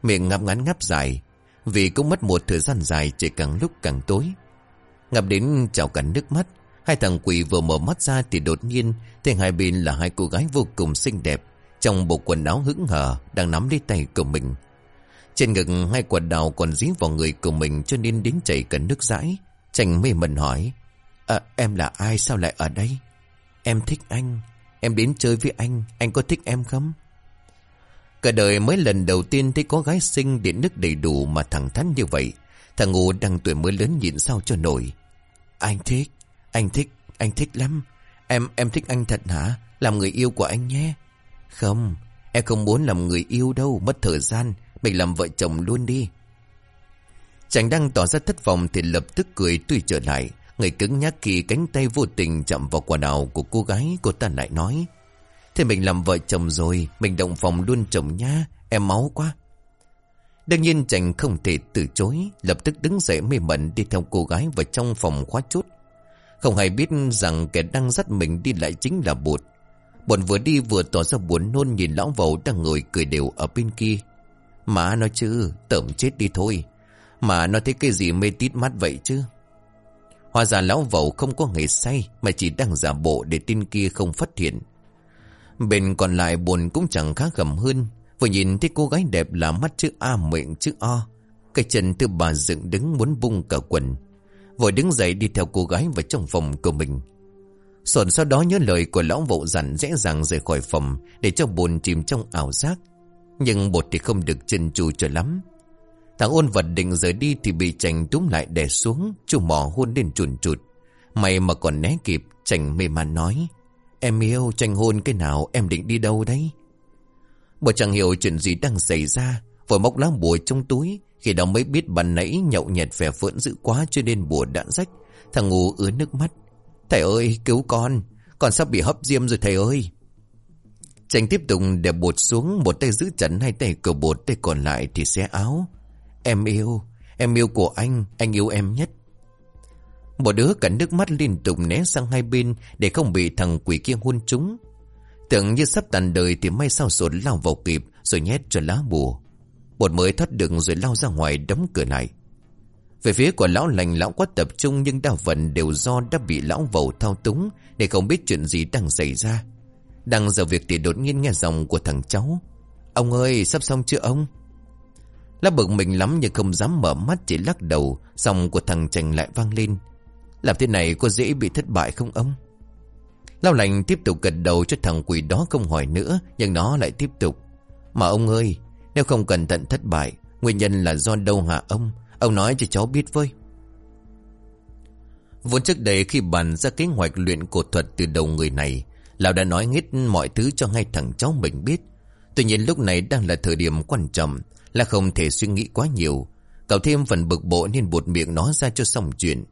Miệng ngáp ngắn ngáp dài Vì cũng mất một thời gian dài Chỉ càng lúc càng tối Ngập đến trào cả nước mắt Hai thằng quỷ vừa mở mắt ra thì đột nhiên Thấy hai bên là hai cô gái vô cùng xinh đẹp Trong bộ quần áo hững hờ Đang nắm lấy tay của mình trên ngực hai quả đào còn dí vào người của mình cho nên đến chảy cả nước dãi. Chành mê mẩn hỏi. À, em là ai sao lại ở đây? Em thích anh. Em đến chơi với anh. Anh có thích em không? Cả đời mới lần đầu tiên thấy có gái xinh điện nước đầy đủ mà thẳng thắn như vậy. Thằng Ngô đang tuổi mới lớn nhìn sao cho nổi. Anh thích. Anh thích. Anh thích lắm. Em em thích anh thật hả? Làm người yêu của anh nhé. Không. Em không muốn làm người yêu đâu. Mất thời gian. Mình làm vợ chồng luôn đi. Chàng đang tỏ ra thất vọng thì lập tức cười tươi trở lại. Người cứng nhắc khi cánh tay vô tình chạm vào quả đào của cô gái cô ta lại nói. Thế mình làm vợ chồng rồi, mình động phòng luôn chồng nha, em máu quá. Đương nhiên chàng không thể từ chối, lập tức đứng dậy mê mẩn đi theo cô gái vào trong phòng khóa chốt. Không hay biết rằng kẻ đang dắt mình đi lại chính là bột. Bột vừa đi vừa tỏ ra buồn nôn nhìn lão vầu đang ngồi cười đều ở bên kia. Mà nói chứ, tẩm chết đi thôi. Mà nó thấy cái gì mê tít mắt vậy chứ. Hóa ra lão vẩu không có nghề say, mà chỉ đang giả bộ để tin kia không phát hiện. Bên còn lại buồn cũng chẳng khá gầm hơn. Vừa nhìn thấy cô gái đẹp là mắt chữ A, miệng chữ O. Cái chân từ bà dựng đứng muốn bung cả quần. Vội đứng dậy đi theo cô gái vào trong phòng của mình. Sổn sau đó nhớ lời của lão vậu dặn dễ dàng rời khỏi phòng để cho buồn chìm trong ảo giác. Nhưng bột thì không được chân chu cho lắm. Thằng ôn vật định rời đi thì bị chành túm lại đè xuống, chu mỏ hôn lên chuồn chụt. May mà còn né kịp, chành mê man nói. Em yêu, chành hôn cái nào, em định đi đâu đấy? Bà chẳng hiểu chuyện gì đang xảy ra, vội móc lá bùa trong túi. Khi đó mới biết bà nãy nhậu nhẹt vẻ phỡn dữ quá cho nên bùa đã rách. Thằng ngu ứa nước mắt. Thầy ơi, cứu con, con sắp bị hấp diêm rồi thầy ơi. Chành tiếp tục đè bột xuống, một tay giữ chắn hai tay cờ bột, tay còn lại thì xé áo. Em yêu, em yêu của anh, anh yêu em nhất. Một đứa cả nước mắt liên tục né sang hai bên để không bị thằng quỷ kia hôn chúng Tưởng như sắp tàn đời thì may sao sột lao vào kịp rồi nhét cho lá bùa. Bột mới thoát được rồi lao ra ngoài đóng cửa lại. Về phía của lão lành lão quá tập trung nhưng đa phần đều do đã bị lão vầu thao túng để không biết chuyện gì đang xảy ra. Đang giờ việc thì đột nhiên nghe giọng của thằng cháu. Ông ơi, sắp xong chưa ông? Lá bực mình lắm nhưng không dám mở mắt chỉ lắc đầu, xong của thằng chành lại vang lên. Làm thế này có dễ bị thất bại không ông? Lao lành tiếp tục gật đầu cho thằng quỷ đó không hỏi nữa, nhưng nó lại tiếp tục. Mà ông ơi, nếu không cẩn thận thất bại, nguyên nhân là do đâu hả ông? Ông nói cho cháu biết với. Vốn trước đây khi bàn ra kế hoạch luyện cột thuật từ đầu người này, Lão đã nói hết mọi thứ cho ngay thằng cháu mình biết. Tuy nhiên lúc này đang là thời điểm quan trọng, là không thể suy nghĩ quá nhiều. Cậu thêm phần bực bộ nên buột miệng nói ra cho xong chuyện.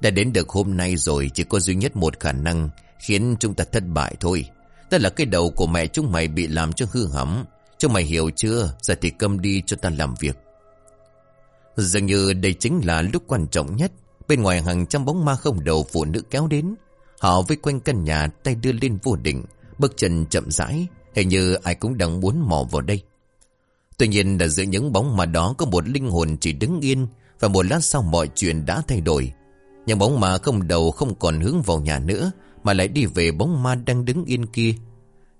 Đã đến được hôm nay rồi, chỉ có duy nhất một khả năng, khiến chúng ta thất bại thôi. Đó là cái đầu của mẹ chúng mày bị làm cho hư hỏng. Chúng mày hiểu chưa? Giờ thì câm đi cho ta làm việc. Dường như đây chính là lúc quan trọng nhất. Bên ngoài hàng trăm bóng ma không đầu phụ nữ kéo đến. Họ vây quanh căn nhà, tay đưa lên vô định. Bước chân chậm rãi. Hình như ai cũng đang muốn mò vào đây. Tuy nhiên là giữa những bóng ma đó có một linh hồn chỉ đứng yên. Và một lát sau mọi chuyện đã thay đổi. Những bóng ma không đầu không còn hướng vào nhà nữa. Mà lại đi về bóng ma đang đứng yên kia.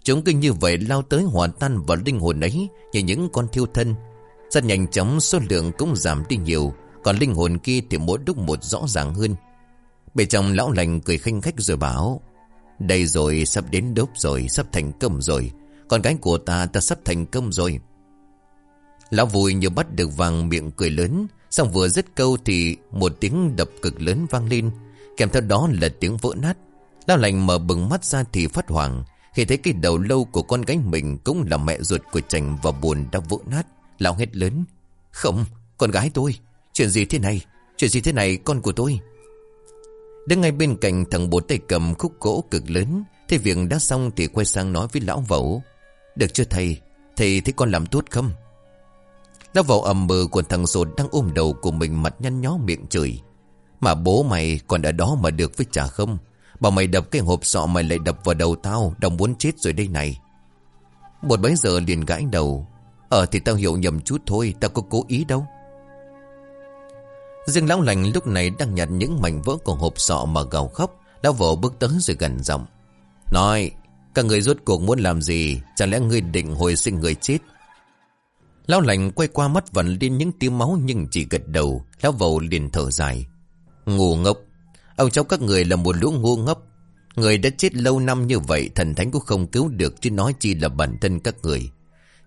Chúng kinh như vậy lao tới hòa tan vào linh hồn ấy như những con thiêu thân rất nhanh chóng số lượng cũng giảm đi nhiều, Còn linh hồn kia thì mỗi lúc một rõ ràng hơn Bên trong lão lành cười khinh khách rồi bảo, Đây rồi, sắp đến đốp rồi, Sắp thành công rồi Con gái của ta ta sắp thành công rồi Lão vui như bắt được vàng miệng cười lớn. Xong vừa dứt câu thì Một tiếng đập cực lớn vang lên. Kèm theo đó là tiếng vỡ nát. Lão lành mở bừng mắt ra thì phát hoảng. Khi thấy cái đầu lâu của con gái mình Cũng là mẹ ruột của chành và buồn đã vỡ nát, Lão hét lớn. Không, con gái tôi, Chuyện gì thế này? Chuyện gì thế này, con của tôi? Đứng ngay bên cạnh thằng bố tay cầm khúc gỗ cực lớn. Thế việc đã xong thì quay sang nói với lão vẩu. Được chưa thầy? Thầy thấy con làm tốt không? Lão vào ầm mờ của thằng sột đang ôm đầu của mình mặt nhăn nhó miệng chửi. Mà bố mày còn ở đó mà được với chả không? Bảo mày đập cái hộp sọ mày lại đập vào đầu tao Đồng muốn chết rồi đây này. Một bấy giờ liền gãi đầu. Ờ thì tao hiểu nhầm chút thôi, Tao có cố ý đâu. Dương lão lành lúc này đang nhặt những mảnh vỡ của hộp sọ mà gào khóc Lão vỗ bước tới rồi gần giọng. Nói, Các người rốt cuộc muốn làm gì? Chẳng lẽ ngươi định hồi sinh người chết? Lão lành quay qua mắt vẫn lên những tiếng máu Nhưng chỉ gật đầu. Lão vầu liền thở dài. Ngu ngốc. Ông cháu các người là một lũ ngu ngốc. Người đã chết lâu năm như vậy Thần thánh cũng không cứu được Chứ nói chi là bản thân các người.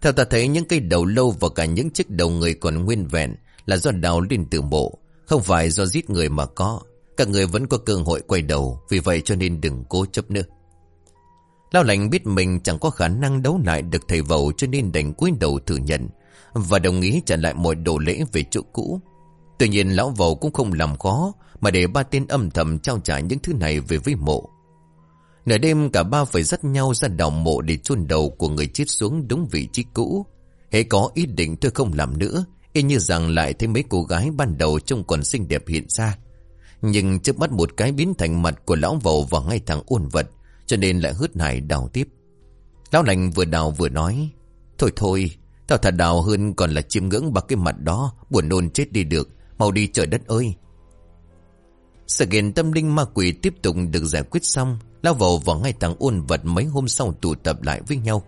Theo ta thấy những cây đầu lâu và cả những chiếc đầu người còn nguyên vẹn là do đào lên từ mộ, không phải do giết người mà có. Các người vẫn có cơ hội quay đầu, vì vậy cho nên đừng cố chấp nữa. Lao lành biết mình chẳng có khả năng đấu lại được thầy vầu cho nên đành cúi đầu thừa nhận và đồng ý trả lại mọi đồ lễ về chỗ cũ. Tuy nhiên, lão vầu cũng không làm khó Mà để ba tên âm thầm trao trả những thứ này về với mộ. Nửa đêm, cả ba phải dắt nhau ra đào mộ Để chôn đầu của người chết xuống đúng vị trí cũ. Hễ có ý định tôi không làm nữa, Y như rằng lại thấy mấy cô gái ban đầu trông còn xinh đẹp hiện ra. Nhưng trước mắt một cái biến thành mặt của lão vầu và ngay thẳng ôn vật, Cho nên lại hứt hải đào tiếp. Lão lành vừa đào vừa nói, Thôi thôi Tao thật đào hơn còn là chiêm ngưỡng bằng cái mặt đó, Buồn nôn chết đi được, Mau đi trời đất ơi. Sự kiện tâm linh ma quỷ tiếp tục được giải quyết xong, Lao vào vào ngay thằng ôn vật mấy hôm sau tụ tập lại với nhau.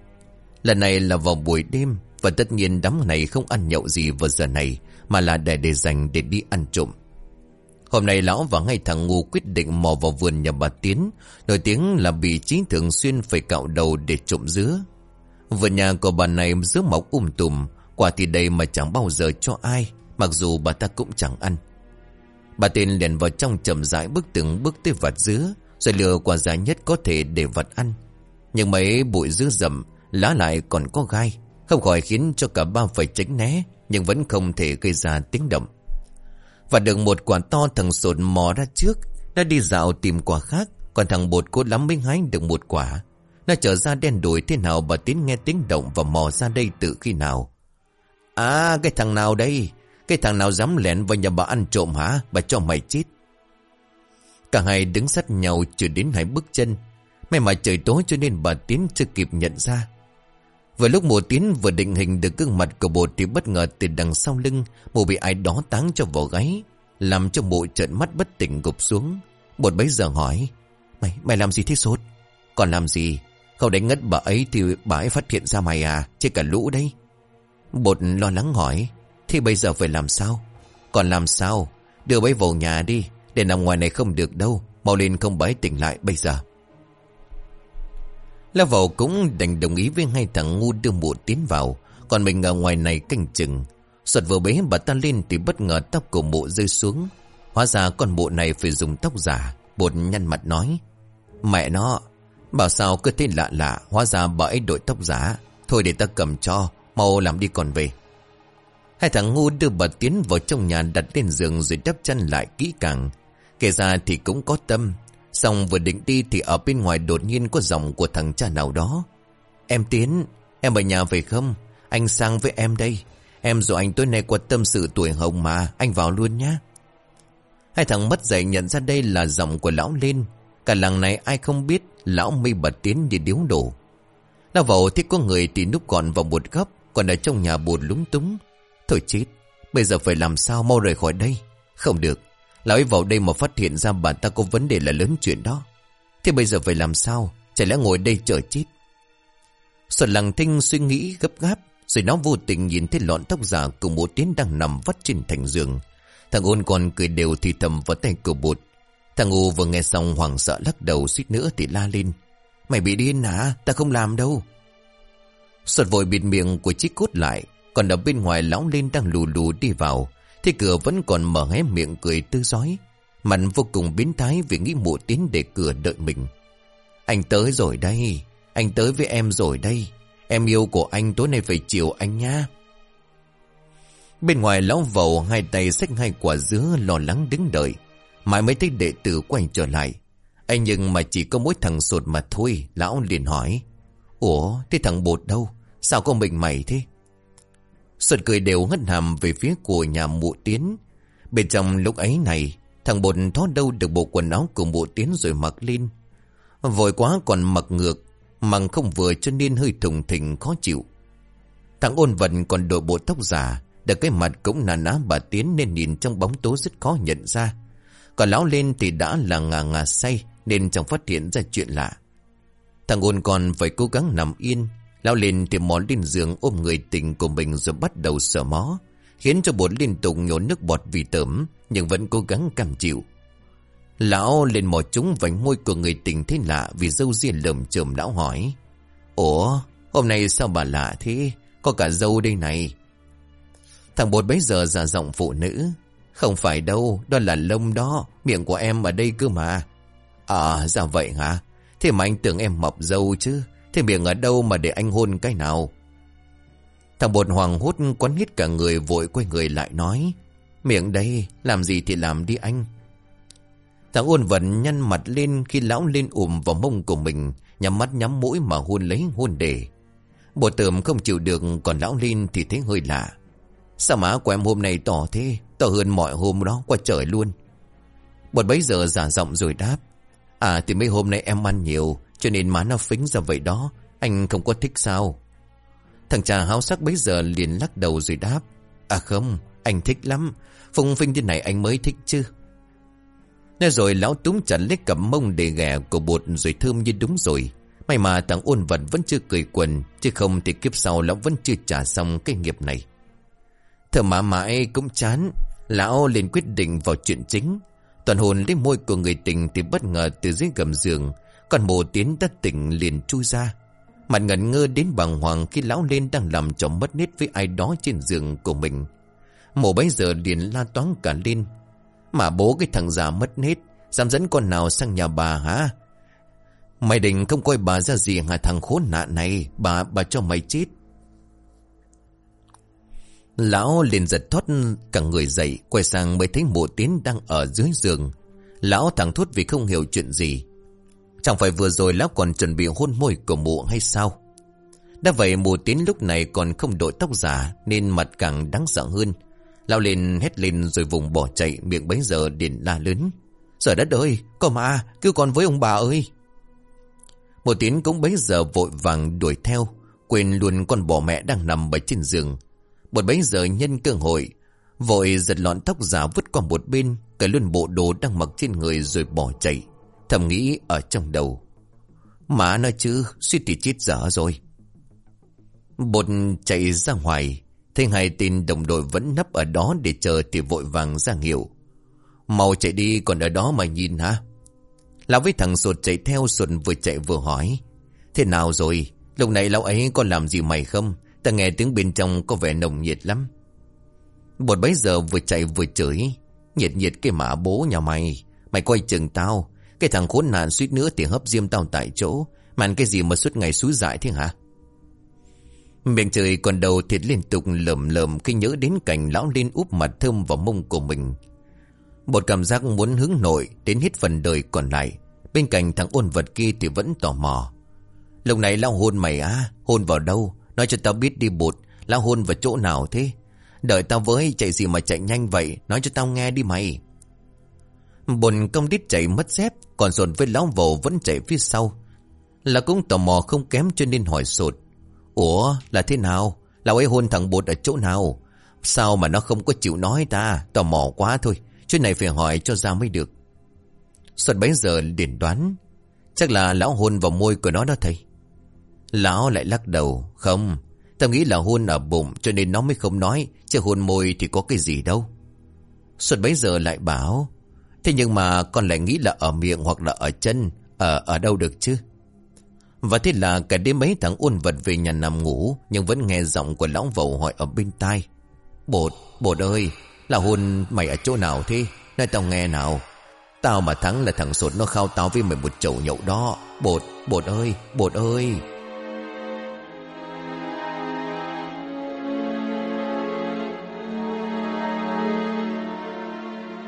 Lần này là vào buổi đêm, Và tất nhiên đám này không ăn nhậu gì vào giờ này, Mà là để để dành để đi ăn trộm. Hôm nay lão và ngay thằng ngu quyết định mò vào vườn nhà bà Tiến, Nổi tiếng là bị chính thường xuyên phải cạo đầu để trộm dứa. Vườn nhà của bà này dứa mọc um tùm, Quả thì đầy mà chẳng bao giờ cho ai, Mặc dù bà ta cũng chẳng ăn. Bà tên liền vào trong chậm rãi bước từng bước tới vặt dứa, Rồi lừa quả giá nhất có thể để vặt ăn. Nhưng mấy bụi dứa rậm, Lá lại còn có gai, Không khỏi khiến cho cả ba phải tránh né, Nhưng vẫn không thể gây ra tiếng động. Và được một quả to thằng sột mò ra trước, đã đi dạo tìm quả khác, Còn thằng bột cố lắm mới hái được một quả. Nó trở ra đen đuổi thế nào Bà tiến nghe tiếng động và mò ra đây từ khi nào? À cái thằng nào đây? Cái thằng nào dám lẻn vào nhà bà ăn trộm hả? Bà cho mày chết. Cả hai đứng sát nhau chưa đến hai bước chân. May mà trời tối cho nên bà Tiến chưa kịp nhận ra. Vừa lúc mùa Tiến vừa định hình được gương mặt của bột Thì bất ngờ từ đằng sau lưng Mụ bị ai đó táng cho vào gáy Làm cho mụ trợn mắt bất tỉnh gục xuống. Bột bấy giờ hỏi Mày, mày làm gì thế sốt? Còn làm gì? Không đánh ngất bà ấy thì bà ấy phát hiện ra mày à chứ cả lũ đấy. Bột lo lắng hỏi thì bây giờ phải làm sao? Còn làm sao? Đưa bấy vào nhà đi, Để nằm ngoài này không được đâu, Mau lên không bấy tỉnh lại bây giờ. La vào cũng đành đồng ý với hai thằng ngu đưa mụ tiến vào, Còn mình ở ngoài này canh chừng. Sột vừa bế bà ta lên thì bất ngờ tóc của mụ rơi xuống. Hóa ra con mụ này phải dùng tóc giả, Bột nhăn mặt nói, Mẹ nó Bảo sao cứ thế lạ lạ Hóa ra bà ấy đội tóc giả Thôi để ta cầm cho Mau làm đi còn về Hai thằng ngu đưa bà Tiến vào trong nhà đặt lên giường rồi đắp chân lại kỹ càng. Kể ra thì cũng có tâm. Xong vừa định đi thì ở bên ngoài đột nhiên có giọng của thằng cha nào đó. Em Tiến, em ở nhà về không? Anh sang với em đây. Em rồi anh tối nay qua tâm sự tuổi hồng mà, anh vào luôn nhé. Hai thằng mất dậy nhận ra đây là giọng của lão lên. Cả làng này ai không biết lão mây bật tiến đi điếu đổ. Lão vào thì có người thì núp gọn vào một góc, còn ở trong nhà buồn lúng túng. Thôi chết Bây giờ phải làm sao mau rời khỏi đây? Không được Lão ấy vào đây mà phát hiện ra bà ta có vấn đề là lớn chuyện đó. Thế bây giờ phải làm sao? Chả lẽ ngồi đây chờ chết? Xuân lăng thinh suy nghĩ gấp gáp Rồi nó vô tình nhìn thấy lọn tóc giả Cùng một tiến đang nằm vắt trên thành giường. Thằng ôn còn cười đều thì thầm vào tay cửa bột Thằng U vừa nghe xong hoảng sợ lắc đầu suýt nữa thì la lên. Mày bị điên hả Ta không làm đâu. Sột vội bịt miệng của chiếc cốt lại, còn ở bên ngoài lão lên đang lù lù đi vào. Thì cửa vẫn còn mở hé miệng cười tư giói Mặt vô cùng biến thái vì nghĩ mụ tiến để cửa đợi mình. Anh tới rồi đây. Anh tới với em rồi đây. Em yêu của anh tối nay phải chiều anh nha Bên ngoài lão vầu hai tay xách hai quả dứa lo lắng đứng đợi. Mãi mới thấy đệ tử quay trở lại Anh nhưng mà chỉ có mỗi thằng sột mà thôi Lão liền hỏi Ủa thế thằng bột đâu Sao có mình mày thế Sột cười đều hất hàm về phía của nhà mụ tiến. Bên trong lúc ấy này, thằng bột thoát đâu được bộ quần áo của mụ tiến rồi mặc lên. Vội quá còn mặc ngược, mặc không vừa cho nên hơi thùng thình khó chịu. Thằng ôn vận còn đội bộ tóc giả, được cái mặt cũng nà ná bà tiến nên nhìn trong bóng tối rất khó nhận ra. Còn lão lên thì đã là ngà ngà say nên chẳng phát hiện ra chuyện lạ. Thằng ôn còn phải cố gắng nằm yên, Lão lên tìm món lên giường ôm người tình của mình rồi bắt đầu sờ mó. Khiến cho bột liên tục nhổ nước bọt vì tớm nhưng vẫn cố gắng cam chịu. Lão lên mò trúng vành môi của người tình thế lạ vì dâu riêng lầm chồm lão hỏi. Ủa, hôm nay sao bà lạ thế? Có cả dâu đây này. Thằng bột bấy giờ ra giọng phụ nữ. Không phải đâu, đó là lông đó, miệng của em ở đây cơ mà. À, ra vậy hả? Thế mà anh tưởng em mập dâu chứ. Thế miệng ở đâu mà để anh hôn cái nào? Thằng bột hoàng hút quấn hít cả người vội quay người lại nói. Miệng đây, làm gì thì làm đi anh. Thằng ôn vận nhăn mặt lên khi lão lên ùm vào mông của mình, nhắm mắt nhắm mũi mà hôn lấy hôn đề. Bộ tường không chịu được còn lão lên thì thấy hơi lạ. Sao má của em hôm nay tỏ thế, tỏ hơn mọi hôm đó qua trời luôn. Bột bấy giờ giả giọng rồi đáp. À thì mấy hôm nay em ăn nhiều, cho nên má nó phính ra vậy đó, anh không có thích sao? Thằng cha háo sắc bấy giờ liền lắc đầu rồi đáp. À không, anh thích lắm, phung phinh thế này anh mới thích chứ. Nói rồi lão túng chặt lấy cầm mông để ghẻ của bột rồi thơm như đúng rồi. May mà thằng ôn vật vẫn chưa cười quần, chứ không thì kiếp sau lão vẫn chưa trả xong cái nghiệp này. Thở mã mãi cũng chán, lão liền quyết định vào chuyện chính. Toàn hồn lấy môi của người tình thì bất ngờ từ dưới gầm giường, còn mồ tiến đã tỉnh liền chui ra. Mặt ngẩn ngơ đến bằng hoàng khi lão lên đang làm cho mất nết với ai đó trên giường của mình. Mồ bấy giờ liền la toán cả lên. Mà bố cái thằng già mất nết, dám dẫn con nào sang nhà bà hả? Mày định không coi bà ra gì hả thằng khốn nạn này, bà, bà cho mày chết. Lão liền giật thoát cả người dậy, quay sang mới thấy mộ tiến đang ở dưới giường. Lão thẳng thốt vì không hiểu chuyện gì. Chẳng phải vừa rồi lão còn chuẩn bị hôn môi của mụ hay sao? Đã vậy mụ tiến lúc này còn không đội tóc giả nên mặt càng đáng sợ hơn. Lão lên hét lên rồi vùng bỏ chạy miệng bấy giờ điện la lớn. Trời đất ơi, có mà, cứu con với ông bà ơi. Mụ tiến cũng bấy giờ vội vàng đuổi theo, quên luôn con bò mẹ đang nằm ở trên giường bột bấy giờ nhân cơ hội, vội giật lọn tóc giả vứt qua một bên, cởi luôn bộ đồ đang mặc trên người rồi bỏ chạy. Thầm nghĩ ở trong đầu. Má nói chứ, suy thì chết dở rồi. Bột chạy ra ngoài, thấy hai tên đồng đội vẫn nấp ở đó để chờ thì vội vàng ra hiệu. Mau chạy đi còn ở đó mà nhìn hả? Lão với thằng sột chạy theo sột vừa chạy vừa hỏi. Thế nào rồi? Lúc này lão ấy có làm gì mày không? Ta nghe tiếng bên trong có vẻ nồng nhiệt lắm. Bột bấy giờ vừa chạy vừa chửi. Nhiệt nhiệt cái mã bố nhà mày. Mày quay chừng tao. Cái thằng khốn nạn suýt nữa thì hấp diêm tao tại chỗ. Màn cái gì mà suốt ngày xúi dại thế hả? Miệng trời còn đầu thịt liên tục lầm lầm khi nhớ đến cảnh lão lên úp mặt thơm vào mông của mình. Bột cảm giác muốn hướng nội đến hết phần đời còn lại. Bên cạnh thằng ôn vật kia thì vẫn tò mò. Lúc này lão hôn mày á, hôn vào đâu? Nói cho tao biết đi bụt, lão hôn vào chỗ nào thế? Đợi tao với, chạy gì mà chạy nhanh vậy? Nói cho tao nghe đi mày. Bồn công đít chạy mất dép, còn dồn với lão vầu vẫn chạy phía sau. Là cũng tò mò không kém cho nên hỏi sột. Ủa, là thế nào? Lão ấy hôn thằng bột ở chỗ nào? Sao mà nó không có chịu nói ta? Tò mò quá thôi. Chuyện này phải hỏi cho ra mới được. sột bấy giờ liền đoán. Chắc là lão hôn vào môi của nó đó thầy. Lão lại lắc đầu. Không, tao nghĩ là hôn ở bụng cho nên nó mới không nói. Chứ hôn môi thì có cái gì đâu. Xuân bấy giờ lại bảo. Thế nhưng mà con lại nghĩ là ở miệng hoặc là ở chân. Ở ở đâu được chứ? Và thế là cả đêm mấy thằng ôn vật về nhà nằm ngủ Nhưng vẫn nghe giọng của lão vầu hỏi ở bên tai Bột, bột ơi Là hôn mày ở chỗ nào thế Nói tao nghe nào Tao mà thắng là thằng sột nó khao tao với mày một chậu nhậu đó Bột, bột ơi, bột ơi